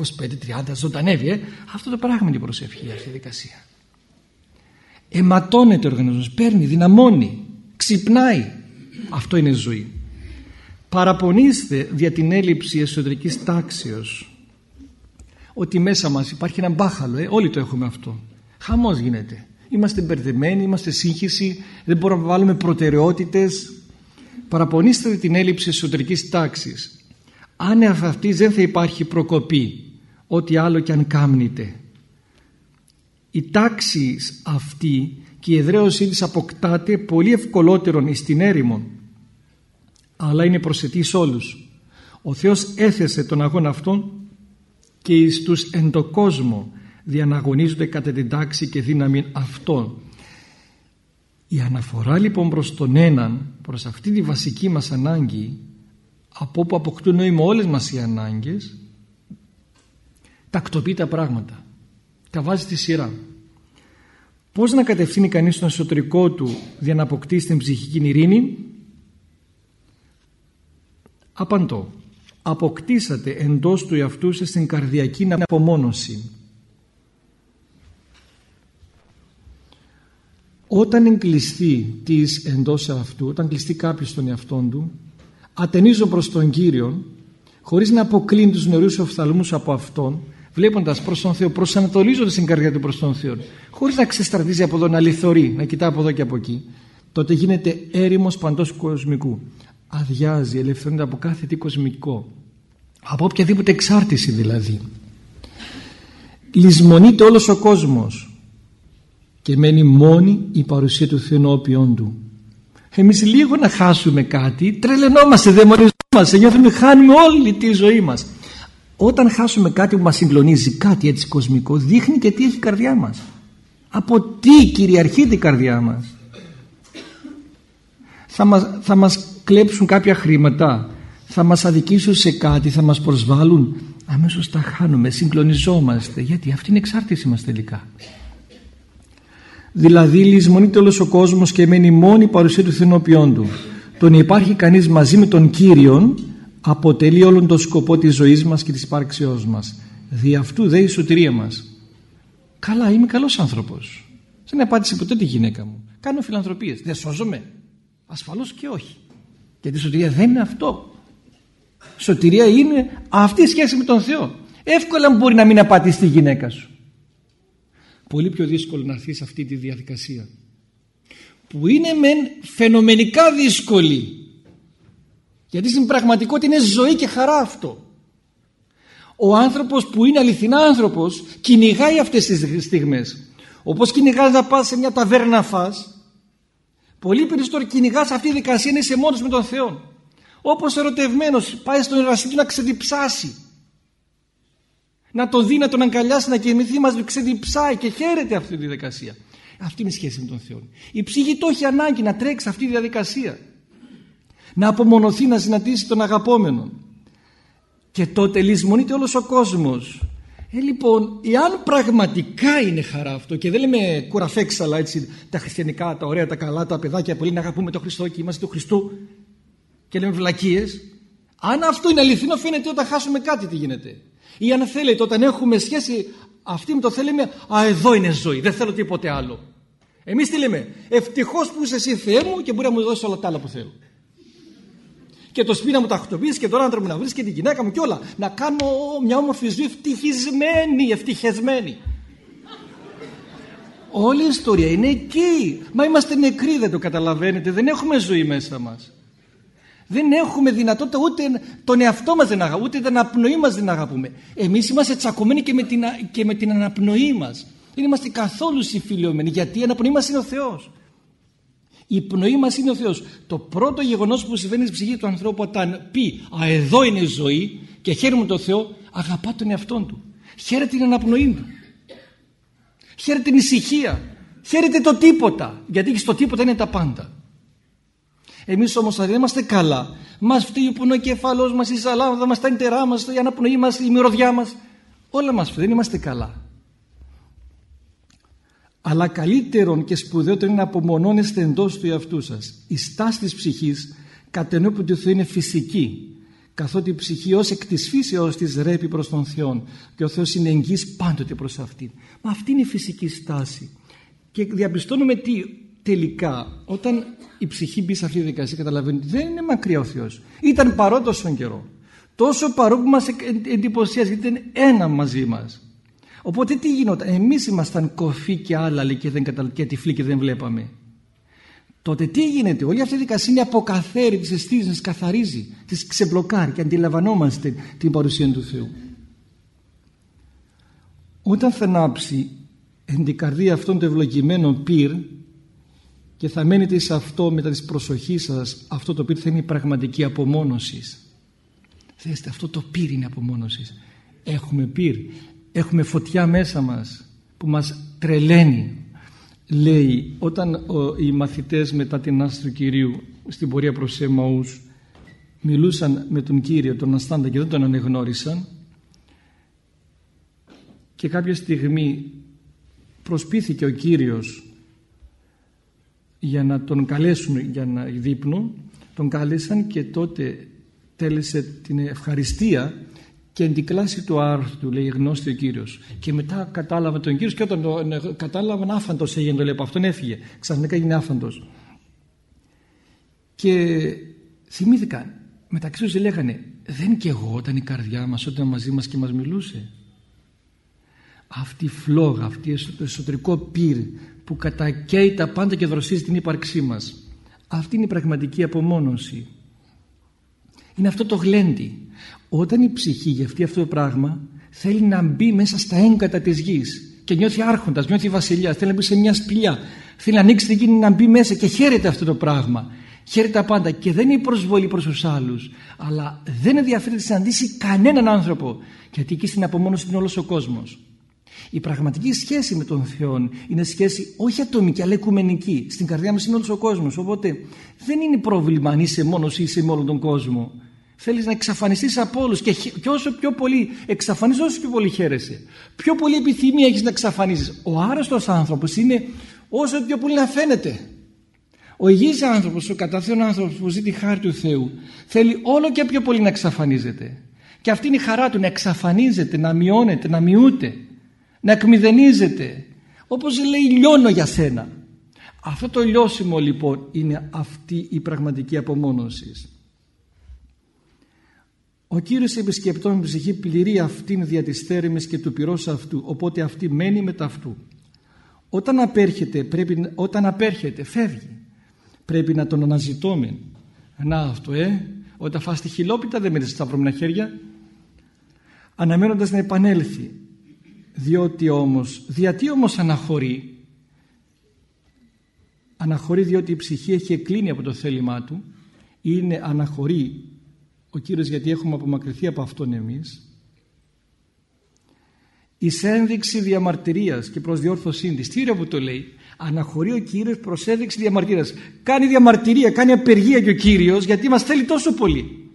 25-30 ζωντανεύει. Ε. Αυτό το πράγμα είναι η προσευχή αυτή η δικασία. Αιματώνεται ο οργανισμός, παίρνει, δυναμώνει, ξυπνάει. Αυτό είναι ζωή. Παραπονείστε δια την έλλειψη εσωτερικής τάξεως ότι μέσα μας υπάρχει ένα μπάχαλο, ε, όλοι το έχουμε αυτό. Χαμός γίνεται. Είμαστε μπερδεμένοι, είμαστε σύγχυση, δεν μπορούμε να βάλουμε προτεραιότητες. Παραπονείστε την έλλειψη εσωτερικής τάξης. Αν αυτή δεν θα υπάρχει προκοπή, ό,τι άλλο και αν κάμνite. Η τάξη αυτή και η εδραίωσή της αποκτάται πολύ ευκολότερον εις την έρημο αλλά είναι προσετή σε όλους. Ο Θεός έθεσε τον αγώνα αυτόν και εις τους εν το κόσμο διαναγωνίζονται κατά την τάξη και δύναμη αυτών. Η αναφορά λοιπόν προς τον έναν, προς αυτή τη βασική μας ανάγκη, από όπου αποκτούν νόημα όλες μας οι ανάγκες, τακτοποιεί τα πράγματα, τα βάζει στη σειρά. Πώς να κατευθύνει κανείς τον εσωτερικό του για να αποκτήσει την ψυχική ειρήνη, απαντώ αποκτήσατε εντός του εαυτού σας την καρδιακή απομόνωση. Όταν εγκλειστεί της εντός αυτού, όταν κλειστεί κάποιος στον εαυτό του, ατενίζω προς τον Κύριο, χωρίς να αποκλίνει τους νεωρούς οφθαλμούς από Αυτόν, βλέποντας προς τον Θεό, προσανατολίζοντας την καρδιά του προς τον Θεό, χωρίς να ξεστρατίζει από εδώ, να λιθωρεί, να κοιτά από εδώ και από εκεί, τότε γίνεται έρημος παντός κοσμικού. Αδειάζει, ελευθερώνεται από κάθε τι κοσμικό. Από οποιαδήποτε εξάρτηση δηλαδή. Λησμονείται όλος ο κόσμος και μένει μόνη η παρουσία του Θεού ενώπιον του. Εμείς λίγο να χάσουμε κάτι τρελαινόμαστε, δαιμονιζόμαστε νιώθουμε χάνουμε όλη τη ζωή μας όταν χάσουμε κάτι που μας συγκλονίζει κάτι έτσι κοσμικό δείχνει και τι έχει η καρδιά μας. Από τι κυριαρχείται η καρδιά μας. Θα μας, θα μας κλέψουν κάποια χρήματα θα μας αδικήσουν σε κάτι θα μας προσβάλλουν. Αμέσως τα χάνουμε, συγκλονιζόμαστε γιατί αυτή είναι εξάρτηση μας τελικά. Δηλαδή λησμονείται όλος ο κόσμος και μένει μόνη η παρουσία του Θεού του. Το να υπάρχει κανείς μαζί με τον Κύριον αποτελεί όλον τον σκοπό της ζωής μας και της υπάρξεώς μας δι' αυτού δε η σωτηρία μας καλά είμαι καλός άνθρωπος δεν απάντησε ποτέ τη γυναίκα μου κάνω φιλανθρωπίες δεν σώζομαι ασφαλώς και όχι γιατί η σωτηρία δεν είναι αυτό. Σωτηρία είναι αυτή η σχέση με τον Θεό. Εύκολα μπορεί να μην απατήσει τη γυναίκα σου. Πολύ πιο δύσκολο να έρθεις σε αυτή τη διαδικασία. Που είναι μεν φαινομενικά δύσκολη. Γιατί στην πραγματικότητα είναι ζωή και χαρά αυτό. Ο άνθρωπος που είναι αληθινά άνθρωπος κυνηγάει αυτές τις στιγμές. Όπως κυνηγάς να πας σε μια ταβέρνα να φας Πολύ περισσότερο κυνηγάς αυτή τη δικασία να είσαι μόνος με τον Θεό. Όπως ερωτευμένος πάει στον εραστή του να ξεδιψάσει. Να το δει, να τον αγκαλιάσει, να κοιμηθεί μαζί, ξεδιψάει και χαίρεται αυτή τη δικασία. Αυτή είναι η σχέση με τον Θεό. Η ψυχή το έχει ανάγκη να τρέξει αυτή τη διαδικασία. Να απομονωθεί, να συναντήσει τον αγαπόμενο. Και τότε λησμονείται όλος ο κόσμος ε, λοιπόν, εάν πραγματικά είναι χαρά αυτό και δεν λέμε κουραφέξαλα έτσι τα χριστιανικά, τα ωραία, τα καλά, τα παιδάκια που λένε αγαπούμε τον Χριστό και είμαστε του Χριστού και λέμε βλακίες, αν αυτό είναι αληθινό φαίνεται όταν χάσουμε κάτι τι γίνεται. Ή αν θέλετε όταν έχουμε σχέση αυτή με το θέλουμε, α εδώ είναι ζωή, δεν θέλω τίποτε άλλο. Εμείς τι λέμε, ευτυχώς που είσαι εσύ Θεέ μου και μπορεί να μου δώσεις όλα τα άλλα που θέλω και το σπίτι να μου τακτοποιήσει και τον άντρα μου να βρει και την γυναίκα μου και όλα. Να κάνω μια όμορφη ζωή ευτυχισμένη, ευτυχισμένη. Όλη η ιστορία είναι εκεί. Μα είμαστε νεκροί, δεν το καταλαβαίνετε. Δεν έχουμε ζωή μέσα μας. Δεν έχουμε δυνατότητα ούτε τον εαυτό μας δεν αγαπούμε, ούτε την αναπνοή μας δεν αγαπούμε. Εμείς είμαστε τσακωμένοι και με την, και με την αναπνοή μας. Δεν είμαστε καθόλου συμφιλειωμένοι γιατί η αναπνοή μας είναι ο Θεός. Η πνοή μας είναι ο Θεός. Το πρώτο γεγονός που συμβαίνει στην ψυχή του ανθρώπου όταν πει «Α, εδώ είναι η ζωή» και χαίρομαι τον Θεό, αγαπά τον εαυτό του. Χαίρεται την αναπνοή του. Χαίρεται την ησυχία. Χαίρεται το τίποτα. Γιατί στο τίποτα είναι τα πάντα. Εμείς όμως θα δεν είμαστε καλά. Μας φτύει ο πονοκεφαλός μας, η σαλάμαδα μας, τα εντερά μας, η αναπνοή μας, η μυρωδιά μας. Όλα μας δεν είμαστε καλά. Αλλά καλύτερον και σπουδαίότερο είναι να απομονώνεστε εντός του εαυτού σας. Η στάση της ψυχής κατενόπου του Θεού είναι φυσική καθότι η ψυχή ως εκ της φύσεως της ρέπει προς τον Θεό και ο Θεός είναι εγγύς πάντοτε προς αυτήν. Μα αυτή είναι η φυσική στάση. Και διαπιστώνουμε τι τελικά όταν η ψυχή μπει σε αυτή τη δικασία καταλαβαίνει ότι δεν είναι μακριά ο Θεός. Ήταν παρόν τόσο καιρό. Τόσο παρόν που μας εντυπωσιάζει γιατί ήταν ένα μαζί μας. Οπότε τι γινόταν; Εμείς ήμασταν κοφοί και άλλαλοι και, δεν καταλ... και τυφλοί και δεν βλέπαμε τότε τι γίνεται, όλη αυτή η δικασία είναι αποκαθαίρει τις αισθήσεις μας, καθαρίζει, τις ξεμπλοκάρει και αντιλαμβανόμαστε την παρουσία του Θεού. Όταν θα ανάψει εν την καρδία αυτών των ευλογημένων πυρ και θα μένετε σε αυτό μετά της προσοχής σας, αυτό το πυρ θα είναι η πραγματική απομόνωσης. Θέστε, αυτό το πυρ είναι απομόνωσης. Έχουμε πυρ, έχουμε φωτιά μέσα μας που μας τρελαίνει. Λέει όταν οι μαθητές μετά την άστρο του Κυρίου στην πορεία προς Εμαούς μιλούσαν με τον Κύριο τον Αστάντα και δεν τον ανεγνώρισαν και κάποια στιγμή προσπίθηκε ο Κύριος για να τον καλέσουν για να δείπνο τον κάλεσαν και τότε τέλεσε την ευχαριστία και εν την κλάση του άρθρου λέει γνώστη ο Κύριος. Και μετά κατάλαβε τον Κύριος και όταν τον ε, κατάλαβαν άφαντος έγινε το λέει από αυτόν έφυγε. Ξαφνικά έγινε άφαντος. Και θυμήθηκαν μεταξύ τους λέγανε δεν και εγώ όταν η καρδιά μας όταν μαζί μας και μας μιλούσε αυτή η φλόγα αυτή το εσωτερικό πυρ που κατακαίει τα πάντα και δροσίζει την ύπαρξή μας αυτή είναι η πραγματική απομόνωση. Είναι αυτό το γλέντι όταν η ψυχή γευτεί αυτό το πράγμα θέλει να μπει μέσα στα έγκατα της γης και νιώθει άρχοντας, νιώθει βασιλιάς, θέλει να μπει σε μια σπηλιά, θέλει να ανοίξει την γη να μπει μέσα και χαίρεται αυτό το πράγμα. Χαίρεται τα πάντα και δεν είναι προσβολή προς τους άλλους αλλά δεν ενδιαφέρεται να συναντήσει κανέναν άνθρωπο γιατί εκεί στην απομόνωση είναι όλος ο κόσμος. Η πραγματική σχέση με τον Θεό είναι σχέση όχι ατομική αλλά οικουμενική. Στην καρδιά μας είναι όλος ο κόσμος οπότε δεν είναι πρόβλημα αν είσαι μόνος ή είσαι με όλον τον κόσμο. Θέλεις να εξαφανιστείς από όλους και, και όσο πιο πολύ εξαφανίζεις όσο πιο πολύ χαίρεσαι. Πιο πολύ επιθυμία έχεις να εξαφανίζεις. Ο άρρωστος άνθρωπος είναι όσο πιο πολύ να φαίνεται. Ο υγιής άνθρωπος, ο καταθέων άνθρωπος που ζει τη χάρη του Θεού θέλει όλο και πιο πολύ να εξαφανίζεται. Και αυτή είναι η χαρά του να εξαφανίζεται, να μειώνεται, να μειούται, να εκμυδενίζεται. Όπως λέει λιώνω για σένα. Αυτό το λιώσιμο λοιπόν είναι αυτή η πραγματική απομόνωσης. Ο Κύριος επισκεπτών με ψυχή πληρεί αυτήν δια της θέρμης και του πυρός αυτού οπότε αυτή μένει μετά αυτού. Όταν απέρχεται, πρέπει, όταν απέρχεται φεύγει. Πρέπει να τον αναζητούμε. Να αυτό ε, όταν φας τη χιλόπιτα δεν μένεις στα βρωμένα χέρια. Αναμένοντας να επανέλθει. Διότι όμως, γιατί όμως αναχωρεί. Αναχωρεί διότι η ψυχή έχει εκλίνει από το θέλημά του. Είναι αναχωρεί ο Κύριος γιατί έχουμε απομακρυνθεί από Αυτόν εμείς η ένδειξη διαμαρτυρίας και προσδιόρθωσή της. Τι που το λέει; Αναχωρεί ο Κύριος προς ένδειξη διαμαρτυρίας. Κάνει διαμαρτυρία, κάνει απεργία και ο Κύριος γιατί μας θέλει τόσο πολύ.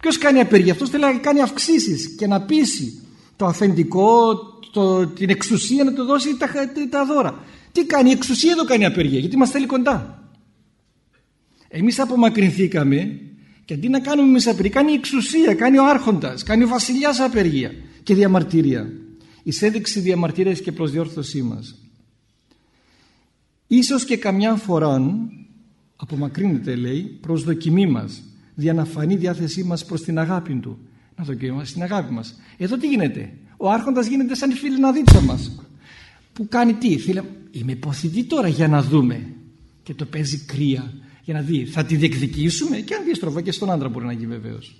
Ποιος κάνει απεργία, αυτός θέλει να κάνει αυξήσεις και να πείσει το αφεντικό το, την εξουσία να του δώσει τα, τα δώρα. Τι κάνει, η εξουσία εδώ κάνει απεργία γιατί μας θέλει κοντά. Εμείς απομακρυνθήκαμε και αντί να κάνουμε εμείς απεργία, κάνει η εξουσία, κάνει ο άρχοντας, κάνει ο βασιλιάς απεργία και διαμαρτυρία. Η σέδειξη διαμαρτυρίας και προσδιόρθωσή μας. Ίσως και καμιά φορά απομακρύνεται λέει προς δοκιμή μας για να φανεί διάθεσή μας προς την αγάπη του. Να δοκιμάσει την αγάπη μας. Εδώ τι γίνεται; Ο άρχοντας γίνεται σαν η φίλη να δείξα μας. Που κάνει τι. Φίλε, είμαι υποθητή τώρα για να δούμε. Και το παίζει κρύα για να δει θα τη διεκδικήσουμε και αντίστροφα και στον άντρα μπορεί να γίνει βεβαίως.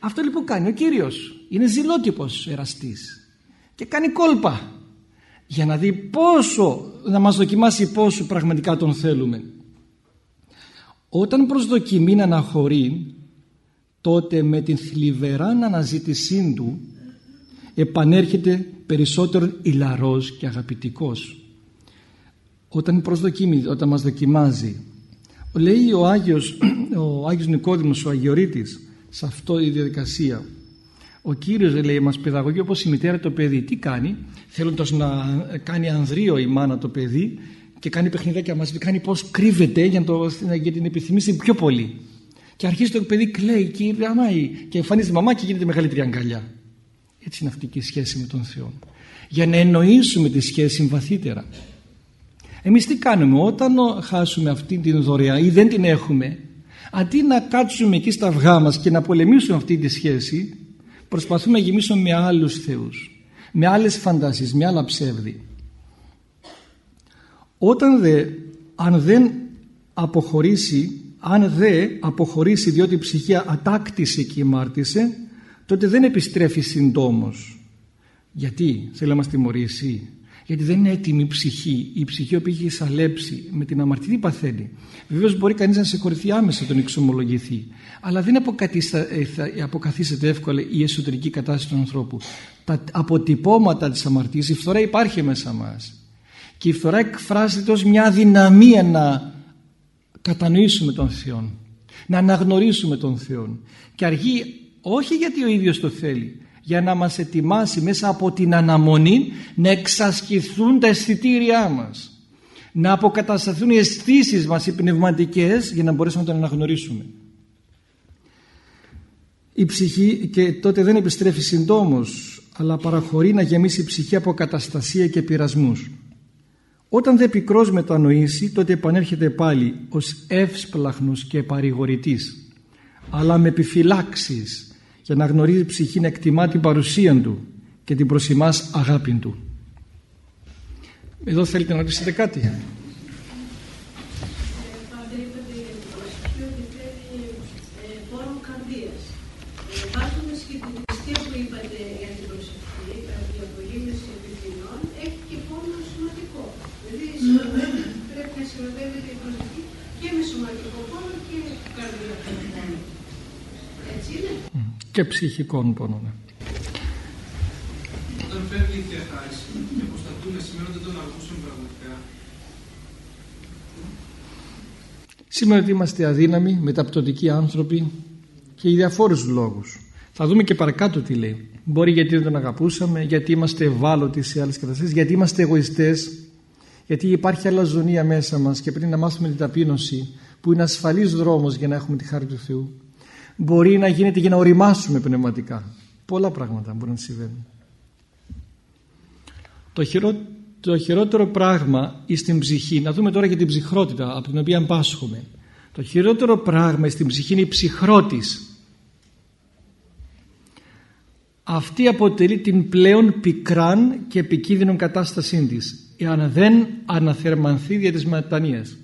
Αυτό λοιπόν κάνει ο Κύριος. Είναι ζηλότυπος εραστής. Και κάνει κόλπα. Για να δει πόσο να μας δοκιμάσει πόσο πραγματικά τον θέλουμε. Όταν προσδοκιμεί να αναχωρεί τότε με την θλιβερά αναζήτησή του επανέρχεται περισσότερο ηλαρός και αγαπητικός. Όταν προσδοκιμεί, όταν μας δοκιμάζει λέει ο Άγιος, ο Άγιος Νικόδημος ο Αγιορείτης σε αυτό η διαδικασία Ο Κύριος λέει μας παιδαγωγεί όπως η μητέρα το παιδί. Τι κάνει, θέλοντας να κάνει ανδρείο η μάνα το παιδί και κάνει παιχνιδάκια μας, κάνει πώς κρύβεται για, το, για την επιθυμήσει πιο πολύ. Και αρχίζει το παιδί κλαίει και αμάει και εμφανίζει τη μαμά και γίνεται μεγαλύτερη αγκαλιά. Έτσι είναι αυτή και η σχέση με τον Θεό. Για να εννοήσουμε τη σχέση βαθύτερα. Εμείς τι κάνουμε όταν χάσουμε αυτή την δωρεά ή δεν την έχουμε αντί να κάτσουμε εκεί στα αυγά μας και να πολεμήσουμε αυτή τη σχέση προσπαθούμε να γεμίσουμε με άλλους θεούς με άλλες φαντασίες, με άλλα ψεύδη. Όταν δε αν δεν αποχωρήσει αν δε αποχωρήσει διότι η ψυχή ατάκτησε και μάρτησε τότε δεν επιστρέφει συντόμως. Γιατί; Θέλει να μας τιμωρήσει γιατί δεν είναι έτοιμη η ψυχή. Η ψυχή που έχει σαλέψει με την αμαρτία παθαίνει βεβαίως μπορεί κανείς να συγχωρηθεί άμεσα τον εξομολογηθεί αλλά δεν ε, αποκαθίσταται εύκολα η εσωτερική κατάσταση του ανθρώπου. Τα αποτυπώματα της αμαρτίας η φθορά υπάρχει μέσα μας. Και η φθορά εκφράζεται ως μια αδυναμία να κατανοήσουμε τον Θεό να αναγνωρίσουμε τον Θεό και αργεί όχι γιατί ο ίδιος το θέλει για να μας ετοιμάσει μέσα από την αναμονή να εξασκηθούν τα αισθητήριά μας. Να αποκατασταθούν οι αισθήσεις μας οι πνευματικές για να μπορέσουμε να τον αναγνωρίσουμε. Η ψυχή και τότε δεν επιστρέφει συντόμως αλλά παραχωρεί να γεμίσει η ψυχή από καταστασία και πειρασμούς. Όταν δεν πικρός μετανοήσει τότε επανέρχεται πάλι ως εύσπλαχνος και παρηγορητής αλλά με επιφυλάξεις για να γνωρίζει η ψυχή να εκτιμά την παρουσία του και την προς αγάπη του. Εδώ θέλετε να ρωτήσετε κάτι; Και ψυχικών πόνων. Όταν φεύγει η διαχάριση και αποστατούν σήμερα δεν τον ακούσουν πραγματικά. Σήμερα ότι είμαστε αδύναμοι, μεταπτωτικοί άνθρωποι και για διαφόρους λόγους. Θα δούμε και παρακάτω τι λέει. Μπορεί γιατί δεν τον αγαπούσαμε, γιατί είμαστε ευάλωτοι σε άλλες καταστάσεις, γιατί είμαστε εγωιστές, γιατί υπάρχει αλαζονία μέσα μας και πρέπει να μάθουμε την ταπείνωση που είναι ασφαλής δρόμος για να έχουμε τη χάρη του Θεού μπορεί να γίνεται για να οριμάσουμε πνευματικά. Πολλά πράγματα μπορεί να συμβαίνουν. Το, χειρό, το χειρότερο πράγμα στην ψυχή, να δούμε τώρα για την ψυχρότητα από την οποία πάσχουμε. Το χειρότερο πράγμα στην ψυχή είναι η ψυχρότης. Αυτή αποτελεί την πλέον πικράν και επικίνδυνον κατάστασή της εάν δεν αναθερμανθεί δια της μετανοίας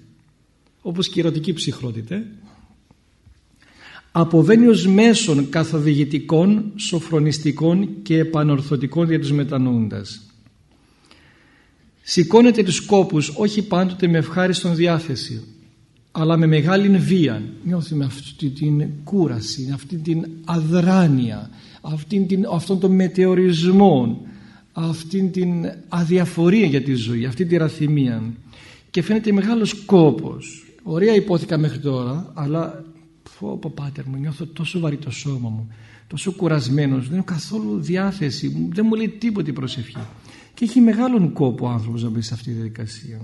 όπως και η ερωτική ψυχρότητα αποβαίνεις ως μέσον καθοδηγητικών, σοφρονιστικών και επανορθωτικών για τους μετανοούντας. Σηκώνεται τους κόπους όχι πάντοτε με ευχάριστον διάθεση αλλά με μεγάλη βία. Νιώθουμε αυτή την κούραση, αυτή την αδράνεια, αυτή την, αυτόν τον μετεωρισμό, αυτή την αδιαφορία για τη ζωή, αυτή τη ραθυμία. Και φαίνεται μεγάλος κόπος. Ωραία υπόθηκα μέχρι τώρα, αλλά Φω πάτερ μου νιώθω τόσο βαρύ το σώμα μου τόσο κουρασμένος δεν έχω καθόλου διάθεση δεν μου λέει τίποτε η προσευχή και έχει μεγάλον κόπο ο άνθρωπος να μπει σε αυτή τη διαδικασία.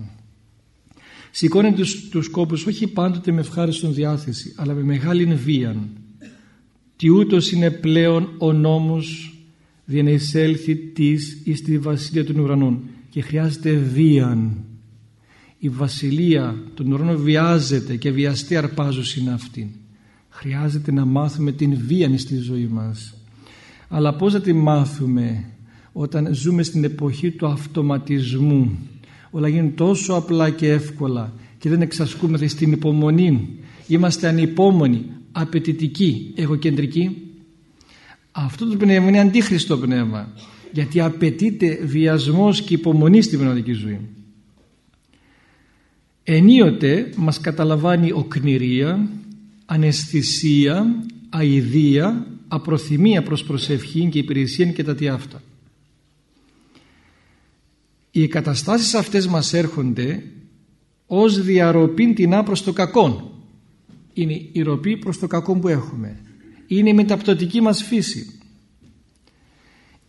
Σηκώνει τους, τους κόπους όχι πάντοτε με ευχάριστον διάθεση αλλά με μεγάλη βία τι ούτως είναι πλέον ο νόμος για να εισέλθει της εις τη βασιλεία των ουρανών. Και χρειάζεται βίαν. Η βασιλεία των ουρανών βιάζεται και βιαστεί αρπάζωση είναι αυτήν Χρειάζεται να μάθουμε την βία στη ζωή μας. Αλλά πώς θα τη μάθουμε όταν ζούμε στην εποχή του αυτοματισμού; Όλα γίνουν τόσο απλά και εύκολα και δεν εξασκούμε στην υπομονή. Είμαστε ανυπόμονοι, απαιτητικοί, εγωκεντρικοί. Αυτό το πνεύμα είναι αντίχριστο πνεύμα γιατί απαιτείται βιασμός και υπομονή στην πνευματική ζωή. Ενίοτε μας καταλαβάνει οκνηρία αναισθησία, αηδία, απροθυμία προς προσευχή και υπηρεσία και τα τι αυτά. Οι καταστάσεις αυτές μας έρχονται ως διαρροπήν την προς το κακόν. Είναι η ροπή προς το κακό που έχουμε. Είναι η μεταπτωτική μας φύση.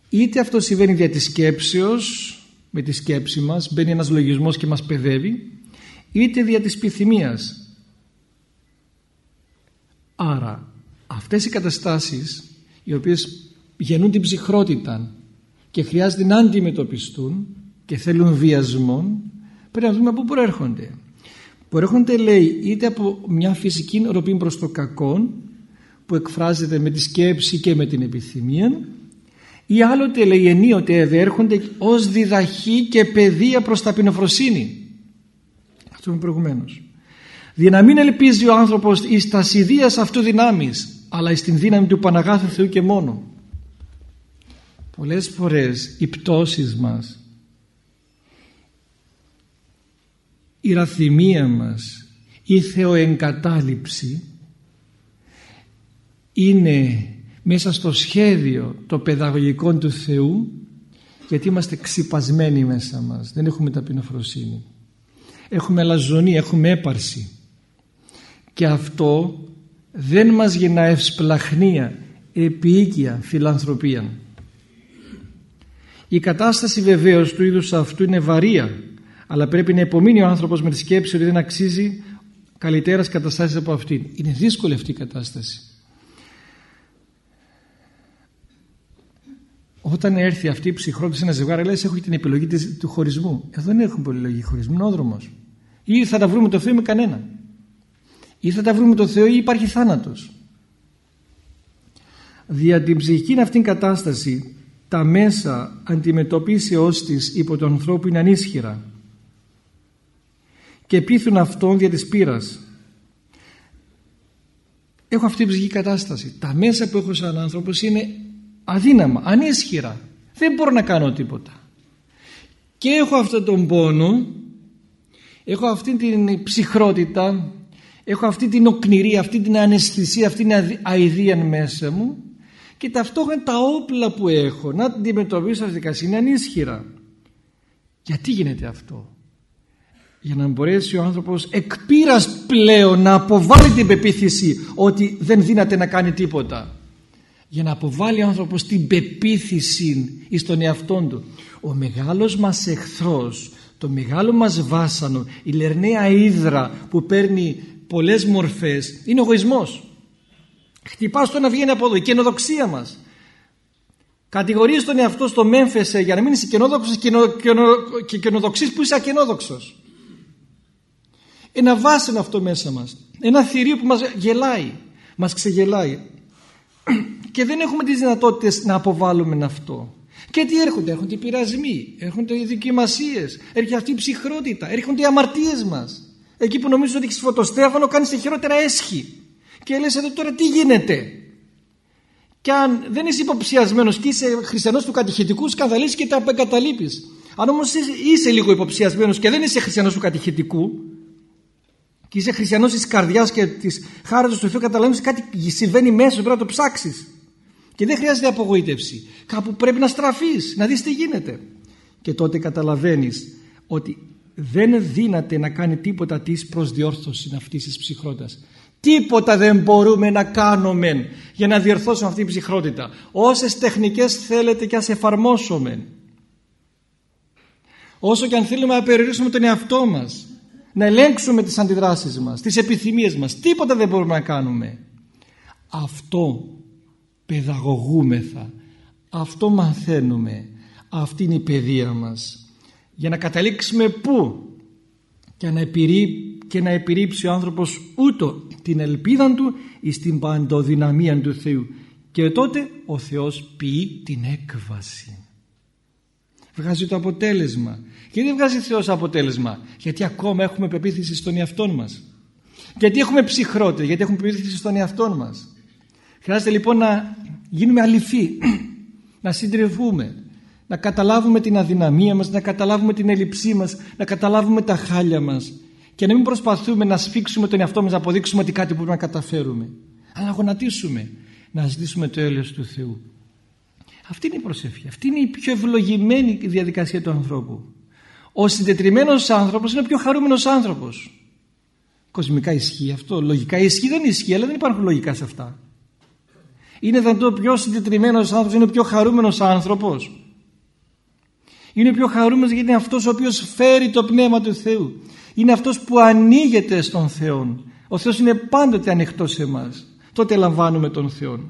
είτε αυτό συμβαίνει δια της σκέψεως με τη σκέψη μας μπαίνει ένας λογισμός και μας παιδεύει είτε δια της πυθυμίας άρα αυτές οι καταστάσεις οι οποίες γεννούν την ψυχρότητα και χρειάζεται να αντιμετωπιστούν και θέλουν βιασμό πρέπει να δούμε από πού προέρχονται. Προέρχονται λέει είτε από μια φυσική ροπή προς το κακό που εκφράζεται με τη σκέψη και με την επιθυμία ή άλλοτε λέει ενίοτε εδέρχονται ως διδαχή και παιδεία προς ταπεινοφροσύνη. Αυτό είναι προηγουμένως για να μην ελπίζει ο άνθρωπος εις τα σιδείας αυτού δυνάμεις αλλά εις την δύναμη του Παναγάθου Θεού και μόνο πολλές φορές οι πτώσεις μας η ραθυμία μας η θεοεγκατάληψη είναι μέσα στο σχέδιο το παιδαγωγικό του Θεού γιατί είμαστε ξυπασμένοι μέσα μας. Δεν έχουμε ταπεινοφροσύνη. Έχουμε αλαζονή, έχουμε έπαρση και αυτό δεν μας γεννά ευσπλαχνία επίοικια φιλανθρωπία. Η κατάσταση βεβαίως του είδους αυτού είναι βαρία αλλά πρέπει να υπομείνει ο άνθρωπος με τη σκέψη ότι δεν αξίζει καλύτερας καταστάσεις από αυτήν. Είναι δύσκολη αυτή η κατάσταση. Όταν έρθει αυτή η ψυχρότητα σε ένα ζευγάρι λέει έχω την επιλογή της, του χωρισμού εδώ δεν έχουμε επιλογή χωρισμού είναι ο δρόμος ή θα τα βρούμε το Θεό με κανένα ή θα τα βρούμε το Θεό ή υπάρχει θάνατος. Δια την ψυχική αυτήν κατάσταση τα μέσα αντιμετωπίσεώς της υπό τον ανθρώπου είναι ανίσχυρα. Και πείθουν αυτόν δια της πείρας. Έχω αυτή την ψυχική κατάσταση. Τα μέσα που έχω σαν άνθρωπος είναι αδύναμα, ανίσχυρα. Δεν μπορώ να κάνω τίποτα. Και έχω αυτόν τον πόνο έχω αυτή την ψυχρότητα έχω αυτή την οκνηρία, αυτή την αναισθησία, αυτή την αηδία μέσα μου και ταυτόχρονα τα όπλα που έχω να την αντιμετωπίσω στη δικασία είναι ανίσχυρα. Γιατί γίνεται αυτό; Για να μπορέσει ο άνθρωπος εκ πλέον να αποβάλει την πεποίθηση ότι δεν δύναται να κάνει τίποτα. Για να αποβάλει ο άνθρωπος την πεποίθηση εις τον εαυτόν του. Ο μεγάλος μας εχθρός, το μεγάλο μας βάσανο, η λερναία ύδρα που παίρνει πολλές μορφές είναι ο εγωισμός. Χτυπάς το να βγαίνει από εδώ η καινοδοξία μας. Κατηγορείς τον εαυτό στο μέμφεσαι για να μην είσαι καινόδοξος και καινοδοξής που είσαι ακενόδοξος. Ένα βάσανο αυτό μέσα μας ένα θηρίο που μας γελάει μας ξεγελάει. Και δεν έχουμε τις δυνατότητες να αποβάλουμε αυτό. Και τι έρχονται, έρχονται οι πειρασμοί, έρχονται οι δικημασίες, έρχεται αυτή η ψυχρότητα, έρχονται οι αμαρτίες μας. Εκεί που νομίζω ότι έχεις φωτοστέφανο κάνεις τα χειρότερα έσχη. Και λες εδώ τώρα τι γίνεται; Και αν δεν είσαι υποψιασμένος και είσαι χριστιανός του κατηχητικού, σκανδαλίζεις και τα εγκαταλείπεις. Αν όμως είσαι λίγο υποψιασμένος και δεν είσαι χριστιανός του κατηχητικού, και είσαι χριστιανός της καρδιάς και της χάρας του Θεού καταλαβαίνεις κάτι συμβαίνει μέσα πρέπει να το ψάξεις και δεν χρειάζεται απογοήτευση κάπου πρέπει να στραφείς να δεις τι γίνεται και τότε καταλαβαίνεις ότι δεν δύναται να κάνει τίποτα της προσδιόρθωση αυτής της ψυχρότητας. Τίποτα δεν μπορούμε να κάνουμε για να διορθώσουμε αυτή την ψυχρότητα. Όσες τεχνικές θέλετε και ας εφαρμόσουμε. Όσο και αν θέλουμε να περιορίσουμε τον εαυτό μας να ελέγξουμε τις αντιδράσεις μας τις επιθυμίες μας τίποτα δεν μπορούμε να κάνουμε. Αυτό παιδαγωγούμεθα. Αυτό μαθαίνουμε. Αυτή είναι η παιδεία μας για να καταλήξουμε πού; Και να, επιρρύ, και να επιρρύψει ο άνθρωπος ούτω την ελπίδα του εις την παντοδυναμία του Θεού. Και τότε ο Θεός ποιεί την έκβαση. Βγάζει το αποτέλεσμα. Γιατί δεν βγάζει Θεός αποτέλεσμα; Γιατί ακόμα έχουμε πεποίθηση στον εαυτό μας. Γιατί έχουμε ψυχρότητα; Γιατί έχουμε πεποίθηση στον εαυτό μας. Χρειάζεται λοιπόν να γίνουμε αληθοί να συντριβούμε να καταλάβουμε την αδυναμία μας, να καταλάβουμε την έλλειψή μας, να καταλάβουμε τα χάλια μας και να μην προσπαθούμε να σφίξουμε τον εαυτό μας, να αποδείξουμε ότι κάτι μπορούμε να καταφέρουμε. Αλλά να γονατίσουμε, να ζητήσουμε το έλεος του Θεού. Αυτή είναι η προσευχή, αυτή είναι η πιο ευλογημένη διαδικασία του ανθρώπου. Ο συντετριμένος άνθρωπος είναι ο πιο χαρούμενος άνθρωπος. Κοσμικά ισχύει αυτό, λογικά ισχύει, δεν ισχύει, αλλά δεν υπάρχουν λογικά σε αυτά. Είναι δυνατό πιο συντετριμένος άνθρωπος, είναι ο πιο χαρούμενος άνθρωπος. Είναι πιο χαρούμενος γιατί είναι αυτός ο οποίος φέρει το Πνεύμα του Θεού. Είναι αυτός που ανοίγεται στον Θεό. Ο Θεός είναι πάντοτε ανοιχτός σε εμάς. Τότε λαμβάνουμε τον Θεό.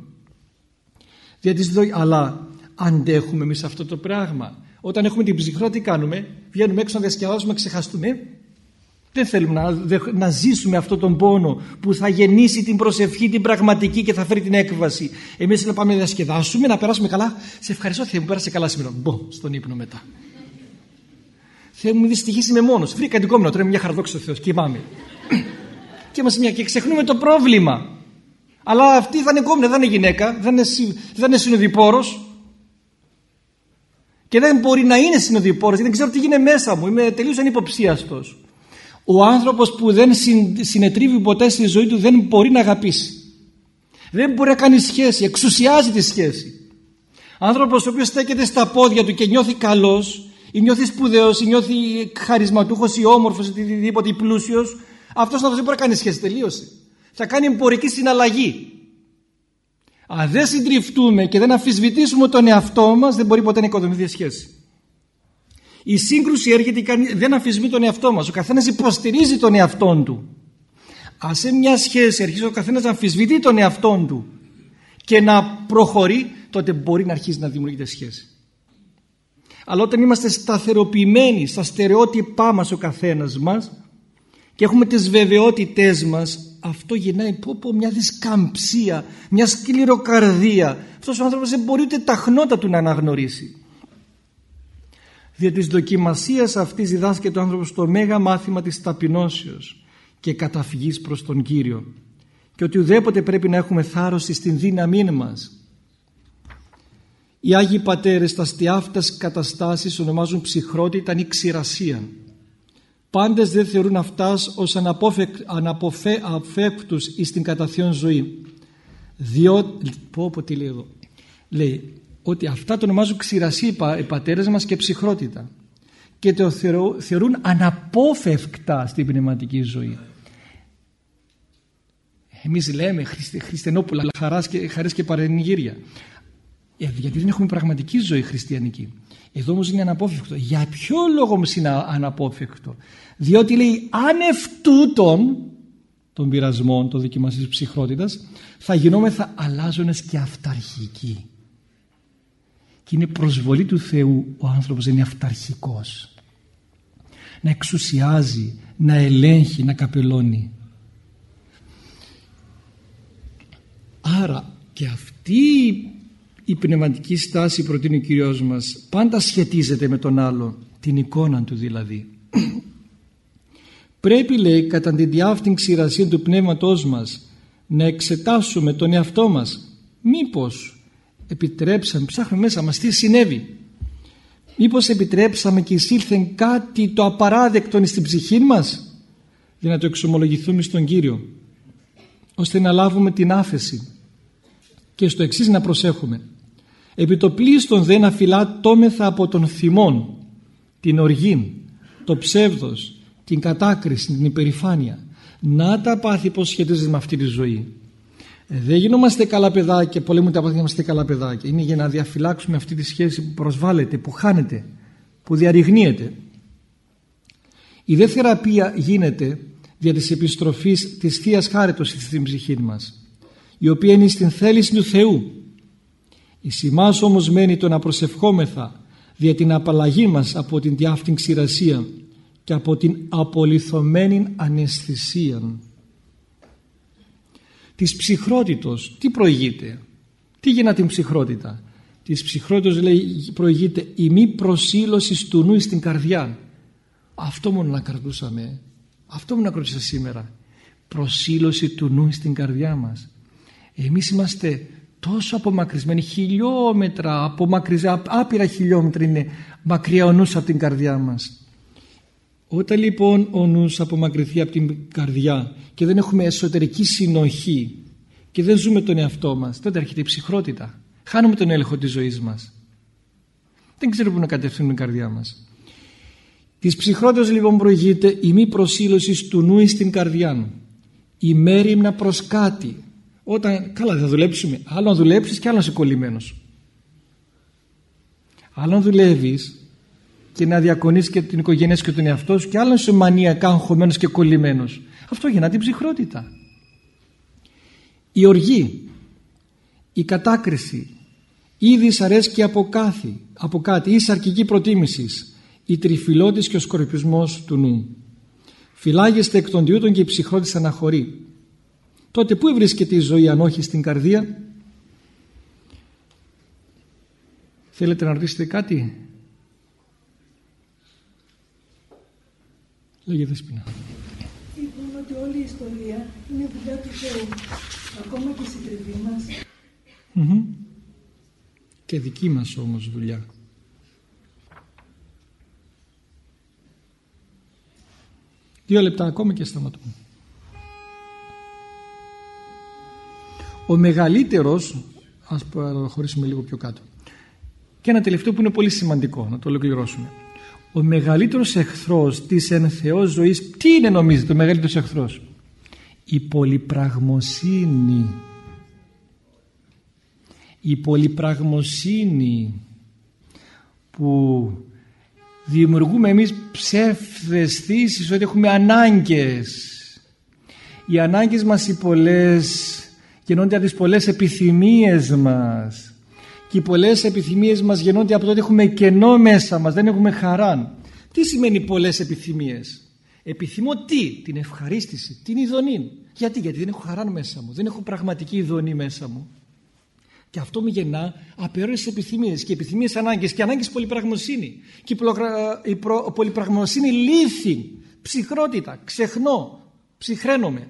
αλλά αντέχουμε εμείς αυτό το πράγμα. Όταν έχουμε την ψυχρό τι κάνουμε; Βγαίνουμε έξω να διασκεδάσουμε, να ξεχαστούμε. Δεν θέλουμε να, να ζήσουμε αυτόν τον πόνο που θα γεννήσει την προσευχή, την πραγματική και θα φέρει την έκβαση. Εμείς να πάμε να διασκεδάσουμε, να περάσουμε καλά. Σε ευχαριστώ Θεέ μου, πέρασε καλά σήμερα. Μπο, στον ύπνο μετά. Θεέ μου, δυστυχής είμαι μόνος. Βρήκα την κόμμα, τώρα είμαι μια χαρδόξο Θεός. Κοιμάμαι. και είμαστε μια και ξεχνούμε το πρόβλημα. Αλλά αυτή θα είναι κόμμα, δεν είναι γυναίκα, δεν είναι, δεν είναι συνοδοιπόρος. Και δεν μπορεί να είναι συνοδοιπόρος, γιατί δεν ξέρω τι γίνεται μέσα μου. Είμαι τελείως ανυποψίαστος. Ο άνθρωπος που δεν συνετρίβει ποτέ στη ζωή του δεν μπορεί να αγαπήσει. Δεν μπορεί να κάνει σχέση, εξουσιάζει τη σχέση. Άνθρωπος ο οποίος στέκεται στα πόδια του και νιώθει καλός ή νιώθει σπουδαίος ή νιώθει χαρισματούχος ή όμορφος ή οτιδήποτε ή πλούσιος αυτός δεν μπορεί να κάνει σχέση, τελείωσε. Θα κάνει εμπορική συναλλαγή. Αν δεν συντριφτούμε και δεν αφισβητήσουμε τον εαυτό μας δεν μπορεί ποτέ να οικοδομηθεί σχέση. Η σύγκρουση έρχεται και δεν αφισβητεί τον εαυτό μας. Ο καθένας υποστηρίζει τον εαυτό του. Αν σε μια σχέση αρχίσει ο καθένας να αμφισβητεί τον εαυτό του και να προχωρεί, τότε μπορεί να αρχίσει να δημιουργείται σχέση. Αλλά όταν είμαστε σταθεροποιημένοι στα στερεότυπά μας ο καθένας μας και έχουμε τις βεβαιότητές μας, αυτό γεννάει πω, πω, μια δισκαμψία, μια σκληροκαρδία. Αυτός ο άνθρωπος δεν μπορεί ούτε τα χνότα του να αναγνωρίσει. Δια της δοκιμασίας αυτής διδάσκεται ο άνθρωπος το μέγα μάθημα της ταπεινώσεως και καταφυγής προς τον Κύριο και ότι ουδέποτε πρέπει να έχουμε θάρρος στην δύναμή μας. Οι Άγιοι Πατέρες τα στιάφτας καταστάσεις ονομάζουν ψυχρότητα ή ξηρασία. Πάντες δεν θεωρούν αυτάς ως αναποφεύκτους εις την καταθιόν ζωή. Διότι, πω πω τι λέει εδώ, λέει ότι αυτά το ονομάζουν ξηρασία οι πατέρες μας και ψυχρότητα και το θεωρούν αναπόφευκτα στην πνευματική ζωή. Εμείς λέμε χριστι, χριστιανόπουλα, χαράς και, χαρές και παρενηγύρια. Ε, γιατί δεν έχουμε πραγματική ζωή χριστιανική. Εδώ όμως είναι αναπόφευκτο. Για ποιο λόγο όμως είναι αναπόφευκτο; Διότι λέει άνευ τούτων των πειρασμών, των δοκιμασίας ψυχρότητας θα γινόμεθα αλλάζονες και αυταρχικοί και είναι προσβολή του Θεού ο άνθρωπος να είναι αυταρχικός. Να εξουσιάζει, να ελέγχει, να καπελώνει. Άρα και αυτή η πνευματική στάση προτείνει ο Κυριός μας πάντα σχετίζεται με τον άλλο την εικόνα του δηλαδή. Πρέπει λέει κατά την διάφτην ξηρασία του πνεύματός μας να εξετάσουμε τον εαυτό μας. Μήπως επιτρέψαμε, ψάχνουμε μέσα μας τι συνέβη. Μήπως επιτρέψαμε και εισήλθε κάτι το απαράδεκτο στην ψυχή μας για να το εξομολογηθούμε στον Κύριο ώστε να λάβουμε την άφεση και στο εξής να προσέχουμε. Επί το πλήστον δεν αφιλά τόμεθα από τον θυμόν την οργή, το ψεύδος την κατάκριση, την υπερηφάνεια. Να τα πάθει πως σχετίζεται με αυτή τη ζωή. ε, δεν γινόμαστε καλά παιδάκια, πολλοί μου τα πάθη είμαστε καλά παιδάκια. Είναι για να διαφυλάξουμε αυτή τη σχέση που προσβάλλεται, που χάνεται, που διαρριγνύεται. Η δε θεραπεία γίνεται δια της επιστροφής της Θείας Χάριτος στην ψυχή μας, η οποία είναι στην θέληση του Θεού. Η σημάς όμως μένει το να προσευχόμεθα δια την απαλλαγή μας από την διάφτην ξηρασία και από την απολυθωμένη αναισθησία της ψυχρότητος. Τι προηγείται; Τι γεννά την ψυχρότητα; Της ψυχρότητος λέει προηγείται η μη προσήλωση του νου στην καρδιά. Αυτό μόνο να κρατούσαμε. Αυτό μόνο να κρατούσα σήμερα. Προσήλωση του νου στην καρδιά μας. Εμείς είμαστε τόσο απομακρυσμένοι χιλιόμετρα απομακρυσμένοι, άπειρα χιλιόμετρα είναι μακριά ο νους από την καρδιά μας όταν λοιπόν ο νους απομακρυνθεί από την καρδιά και δεν έχουμε εσωτερική συνοχή και δεν ζούμε τον εαυτό μας, τότε έρχεται η ψυχρότητα. Χάνουμε τον έλεγχο της ζωής μας. Δεν ξέρουμε πού να κατευθύνουμε την καρδιά μας. Της ψυχρότητας λοιπόν προηγείται η μη προσήλωση του νου στην καρδιά. Η μέρημνα προς κάτι. όταν καλά θα δουλέψουμε άλλο να δουλέψεις και άλλο να είσαι κολλημένος άλλο να δουλεύεις και να διακονείς και την οικογένειας και τον εαυτό σου και άλλο να είσαι μανιακά αγχωμένος και κολλημένος. Αυτό γεννά την ψυχρότητα. Η οργή η κατάκριση η δυσαρέσκεια από, κάθε, από κάτι η σαρκική προτίμησης η τριφυλώτης και ο σκορπισμός του νου. Φυλάγεστε εκ των διούτων και η ψυχρότης αναχωρεί. Τότε πού βρίσκεται η ζωή αν όχι στην καρδία; Θέλετε να ρωτήσετε κάτι; Λέγε Δεσπίνα είπαμε ότι όλη η ιστορία είναι δουλειά του Θεού ακόμα και η συντριβή μας. Mm και δική μας όμως δουλειά. Δύο λεπτά ακόμα και σταματούμε. Ο μεγαλύτερος, ας προχωρήσουμε λίγο πιο κάτω, και ένα τελευταίο που είναι πολύ σημαντικό, να το ολοκληρώσουμε. Ο μεγαλύτερος εχθρός της εν Θεός ζωής, τι είναι νομίζετε ο μεγαλύτερος εχθρός; Η πολυπραγμοσύνη. Η πολυπραγμοσύνη που δημιουργούμε εμείς ψεύδες ότι έχουμε ανάγκες. Οι ανάγκες μας οι πολλές γεννώνται από τις πολλές επιθυμίες μας και οι πολλές επιθυμίες μας γεννώνται από το ότι έχουμε κενό μέσα μας, δεν έχουμε χαρά. Τι σημαίνει πολλές επιθυμίες; Επιθυμώ τι, την ευχαρίστηση, την ειδονή. Γιατί, γιατί δεν έχω χαρά μέσα μου, δεν έχω πραγματική ειδονή μέσα μου. Και αυτό μου γεννά απεριόριστες επιθυμίες και επιθυμίες ανάγκες και ανάγκες πολυπραγμοσύνη. Και η πολυπραγμοσύνη λύθη, ψυχρότητα, ξεχνώ, ψυχραίνομαι.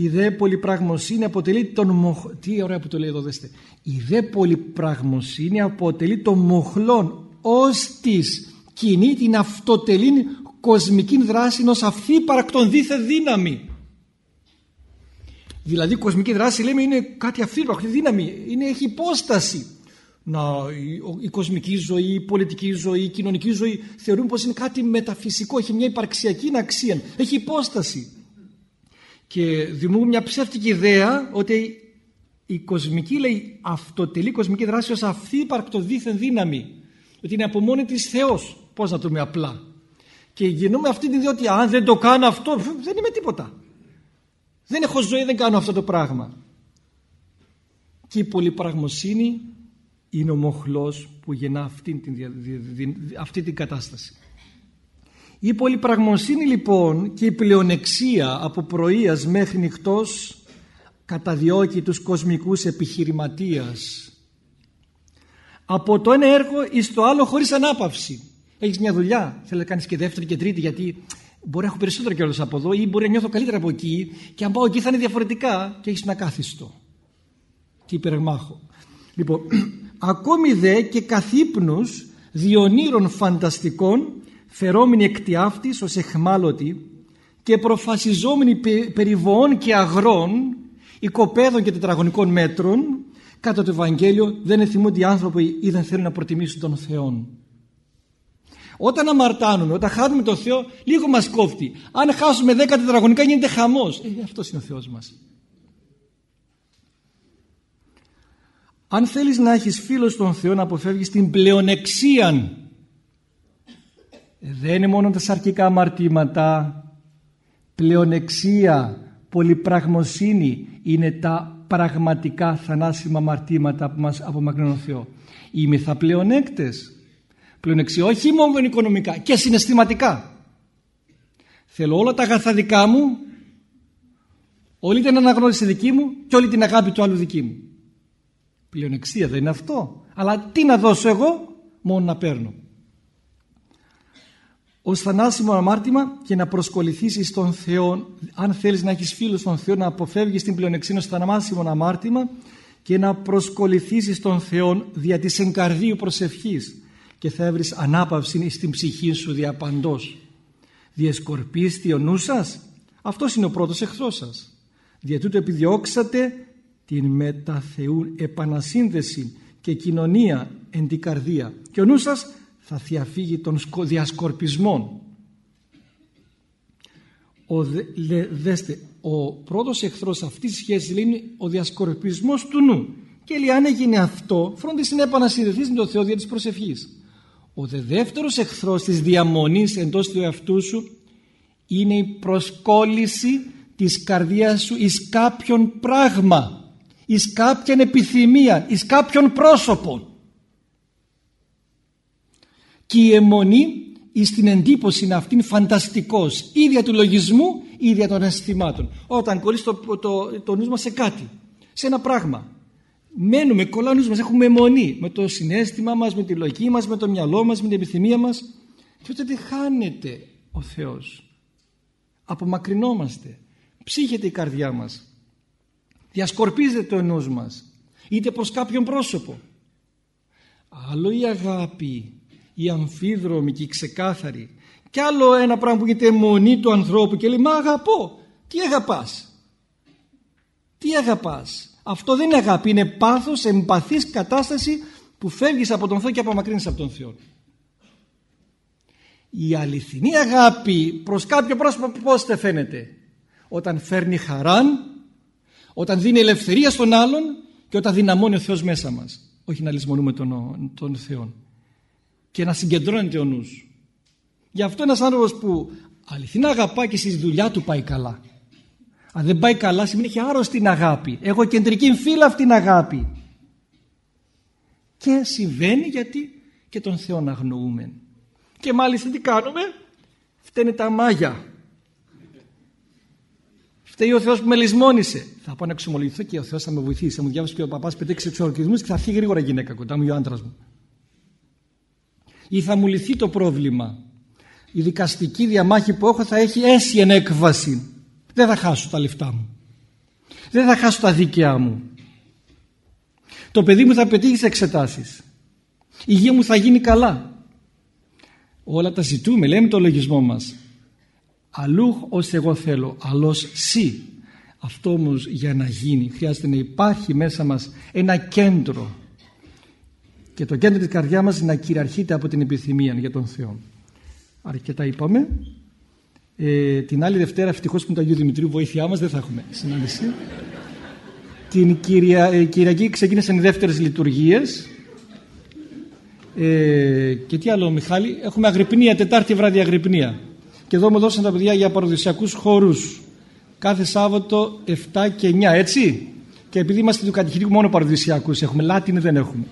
Η δε πολυπραγμοσύνη αποτελεί τον μοχ... Τι ωραία που το λέει εδώ δέστε. Η δε πολυπραγμοσύνη αποτελεί τον μοχλόν ως της κινεί την αυτοτελή κοσμική δράση ενός αυτή παρακτον δίθε δύναμη. Δηλαδή η κοσμική δράση λέμε είναι κάτι αυτή δύναμη, είναι, έχει υπόσταση. Να, η, η, κοσμική ζωή, η πολιτική ζωή, η κοινωνική ζωή θεωρούν πως είναι κάτι μεταφυσικό, έχει μια υπαρξιακή αξία, έχει υπόσταση και δημιουργούν μια ψεύτικη ιδέα ότι η κοσμική λέει αυτοτελή κοσμική δράση ως αυτή υπαρκτο δίθεν δύναμη ότι είναι από μόνη της Θεός. Πώς να το πούμε απλά. Και γεννούμε αυτή την ιδέα ότι αν δεν το κάνω αυτό δεν είμαι τίποτα. Δεν έχω ζωή δεν κάνω αυτό το πράγμα. Και η πολυπραγμοσύνη είναι ο μοχλός που γεννά αυτή την, αυτή την κατάσταση η πολυπραγμοσύνη λοιπόν και η πλεονεξία από πρωίας μέχρι νυχτός καταδιώκει τους κοσμικούς επιχειρηματίας. Από το ένα έργο εις το άλλο χωρίς ανάπαυση. Έχεις μια δουλειά, θέλει να κάνεις και δεύτερη και τρίτη γιατί μπορεί να έχω περισσότερο κιόλας από εδώ ή μπορεί να νιώθω καλύτερα από εκεί και αν πάω εκεί θα είναι διαφορετικά και έχεις ένα κάθιστο. Και υπερμάχο. Λοιπόν, ακόμη δε και καθύπνους διονύρων φανταστικών φερόμενοι εκ τιάφτης ως εχμάλωτοι και προφασιζόμενοι περί βοών και αγρών οικοπαίδων και τετραγωνικών μέτρων κατά το Ευαγγέλιο δεν εθιμούνται οι άνθρωποι ή δεν θέλουν να προτιμήσουν τον Θεό. Όταν αμαρτάνουμε, όταν χάνουμε τον Θεό, λίγο μας κόφτει. Αν χάσουμε δέκα τετραγωνικά γίνεται χαμός. Ε, αυτός είναι ο Θεός μας. Αν θέλεις να έχεις φίλος στον Θεό να αποφεύγεις την πλεονεξία δεν είναι μόνο τα σαρκικά αμαρτήματα. Πλεονεξία πολυπραγμοσύνη είναι τα πραγματικά θανάσιμα αμαρτήματα που μας απομακρύνουν ο Θεό. Οι μυθαπλεονέκτες πλεονεξία όχι μόνο οικονομικά και συναισθηματικά. Θέλω όλα τα αγαθά δικά μου όλη την αναγνώριση δική μου και όλη την αγάπη του άλλου δική μου. Πλεονεξία δεν είναι αυτό. Αλλά τι να δώσω εγώ μόνο να παίρνω ω θανάσιμο αμάρτημα και να προσκοληθήσεις στον Θεό. Αν θέλεις να έχεις φίλους στον Θεό, να αποφεύγεις την πλεονεξία ω θανάσιμο αμάρτημα και να προσκοληθήσεις στον Θεό δια της εγκαρδίου προσευχής και θα έβρεις ανάπαυση στην ψυχή σου διαπαντό. Διεσκορπίστη ο νους σας, αυτός είναι ο πρώτος εχθρός σας. Δια τούτο επιδιώξατε την μετα Θεού επανασύνδεση και κοινωνία εν την καρδία. Και ο νους σας θα διαφύγει των διασκορπισμών. ο, δέστε, ο πρώτος εχθρός αυτής της σχέσης λέει είναι ο διασκορπισμός του νου. Και λέει αν έγινε αυτό φρόντισε να επανασυνδεθείς με τον Θεό δια της προσευχής. Ο δε δεύτερος εχθρός της διαμονής εντός του εαυτού σου είναι η προσκόλληση της καρδιάς σου εις κάποιον πράγμα, εις κάποιον επιθυμία, εις κάποιον πρόσωπο. Και η αιμονή εις την εντύπωση είναι αυτήν φανταστικός, ίδια του λογισμού, ίδια των αισθημάτων. Όταν κολλείς το, το, το νους μας σε κάτι, σε ένα πράγμα, μένουμε, κολλάμε μας, έχουμε αιμονή με το συνέστημα μας, με τη λογική μας, με το μυαλό μας, με την επιθυμία μας και τότε χάνεται ο Θεός. Απομακρυνόμαστε. Ψύχεται η καρδιά μας. Διασκορπίζεται το νους μας. Είτε προς κάποιον πρόσωπο. Άλλο η αγάπη, η αμφίδρομη και η ξεκάθαρη. Κι άλλο ένα πράγμα που γίνεται αιμονή του ανθρώπου και λέει «Μα αγαπώ». Τι αγαπάς; Τι αγαπάς; Αυτό δεν είναι αγάπη, είναι πάθος, εμπαθής κατάσταση που φεύγεις από τον Θεό και απομακρύνεις από τον Θεό. Η αληθινή αγάπη προς κάποιο πρόσωπο πώς δεν φαίνεται; Όταν φέρνει χαράν, όταν δίνει ελευθερία στον άλλον και όταν δυναμώνει ο Θεός μέσα μας. Όχι να λησμονούμε τον, τον Θεό. Και να συγκεντρώνεται ο νους. Γι' αυτό ένας άνθρωπος που αληθινά αγαπά και στη δουλειά του πάει καλά. Αν δεν πάει καλά σημαίνει έχει άρρωστη την αγάπη. Έχω κεντρική φύλλα αυτήν την αγάπη. Και συμβαίνει γιατί και τον Θεό να αγνοούμε. Και μάλιστα τι κάνουμε; Φταίνε τα μάγια. Φταίει ο Θεός που με λησμόνισε. Θα πάω να εξομολογηθώ και ο Θεός θα με βοηθήσει. Θα μου διάβασε και ο παπάς πετέξει εξορκισμούς και θα φύγει γρήγορα γυναίκα κοντά μου ή ο άντρας μου. Ή θα μου λυθεί το πρόβλημα. Η δικαστική διαμάχη που έχω θα έχει αίσια έκβαση δεν θα χάσω τα λεφτά μου. Δεν θα χάσω τα δίκαιά μου. Το παιδί μου θα πετύχει σε εξετάσεις. Η υγεία μου θα γίνει καλά. Όλα τα ζητούμε, λέμε το λογισμό μας. Αλλού ως εγώ θέλω, αλλός σύ. Αυτό όμως για να γίνει χρειάζεται να υπάρχει μέσα μας ένα κέντρο. Και το κέντρο της καρδιάς μας να κυριαρχείται από την επιθυμία για τον Θεό. Αρκετά είπαμε. Ε, την άλλη Δευτέρα, ευτυχώς που είναι το Αγίου Δημητρίου, βοήθειά μας, δεν θα έχουμε συνάντηση. την Κυρια, ε, Κυριακή ξεκίνησαν οι δεύτερες λειτουργίες. Ε, και τι άλλο, Μιχάλη, έχουμε αγρυπνία, Τετάρτη βράδυ αγρυπνία. Και εδώ μου δώσαν τα παιδιά για παραδοσιακούς χώρου κάθε Σάββατο 7 και 9, έτσι. Και επειδή είμαστε του κατηχητικού μόνο παραδοσιακούς, έχουμε Λάτινη δεν έχουμε.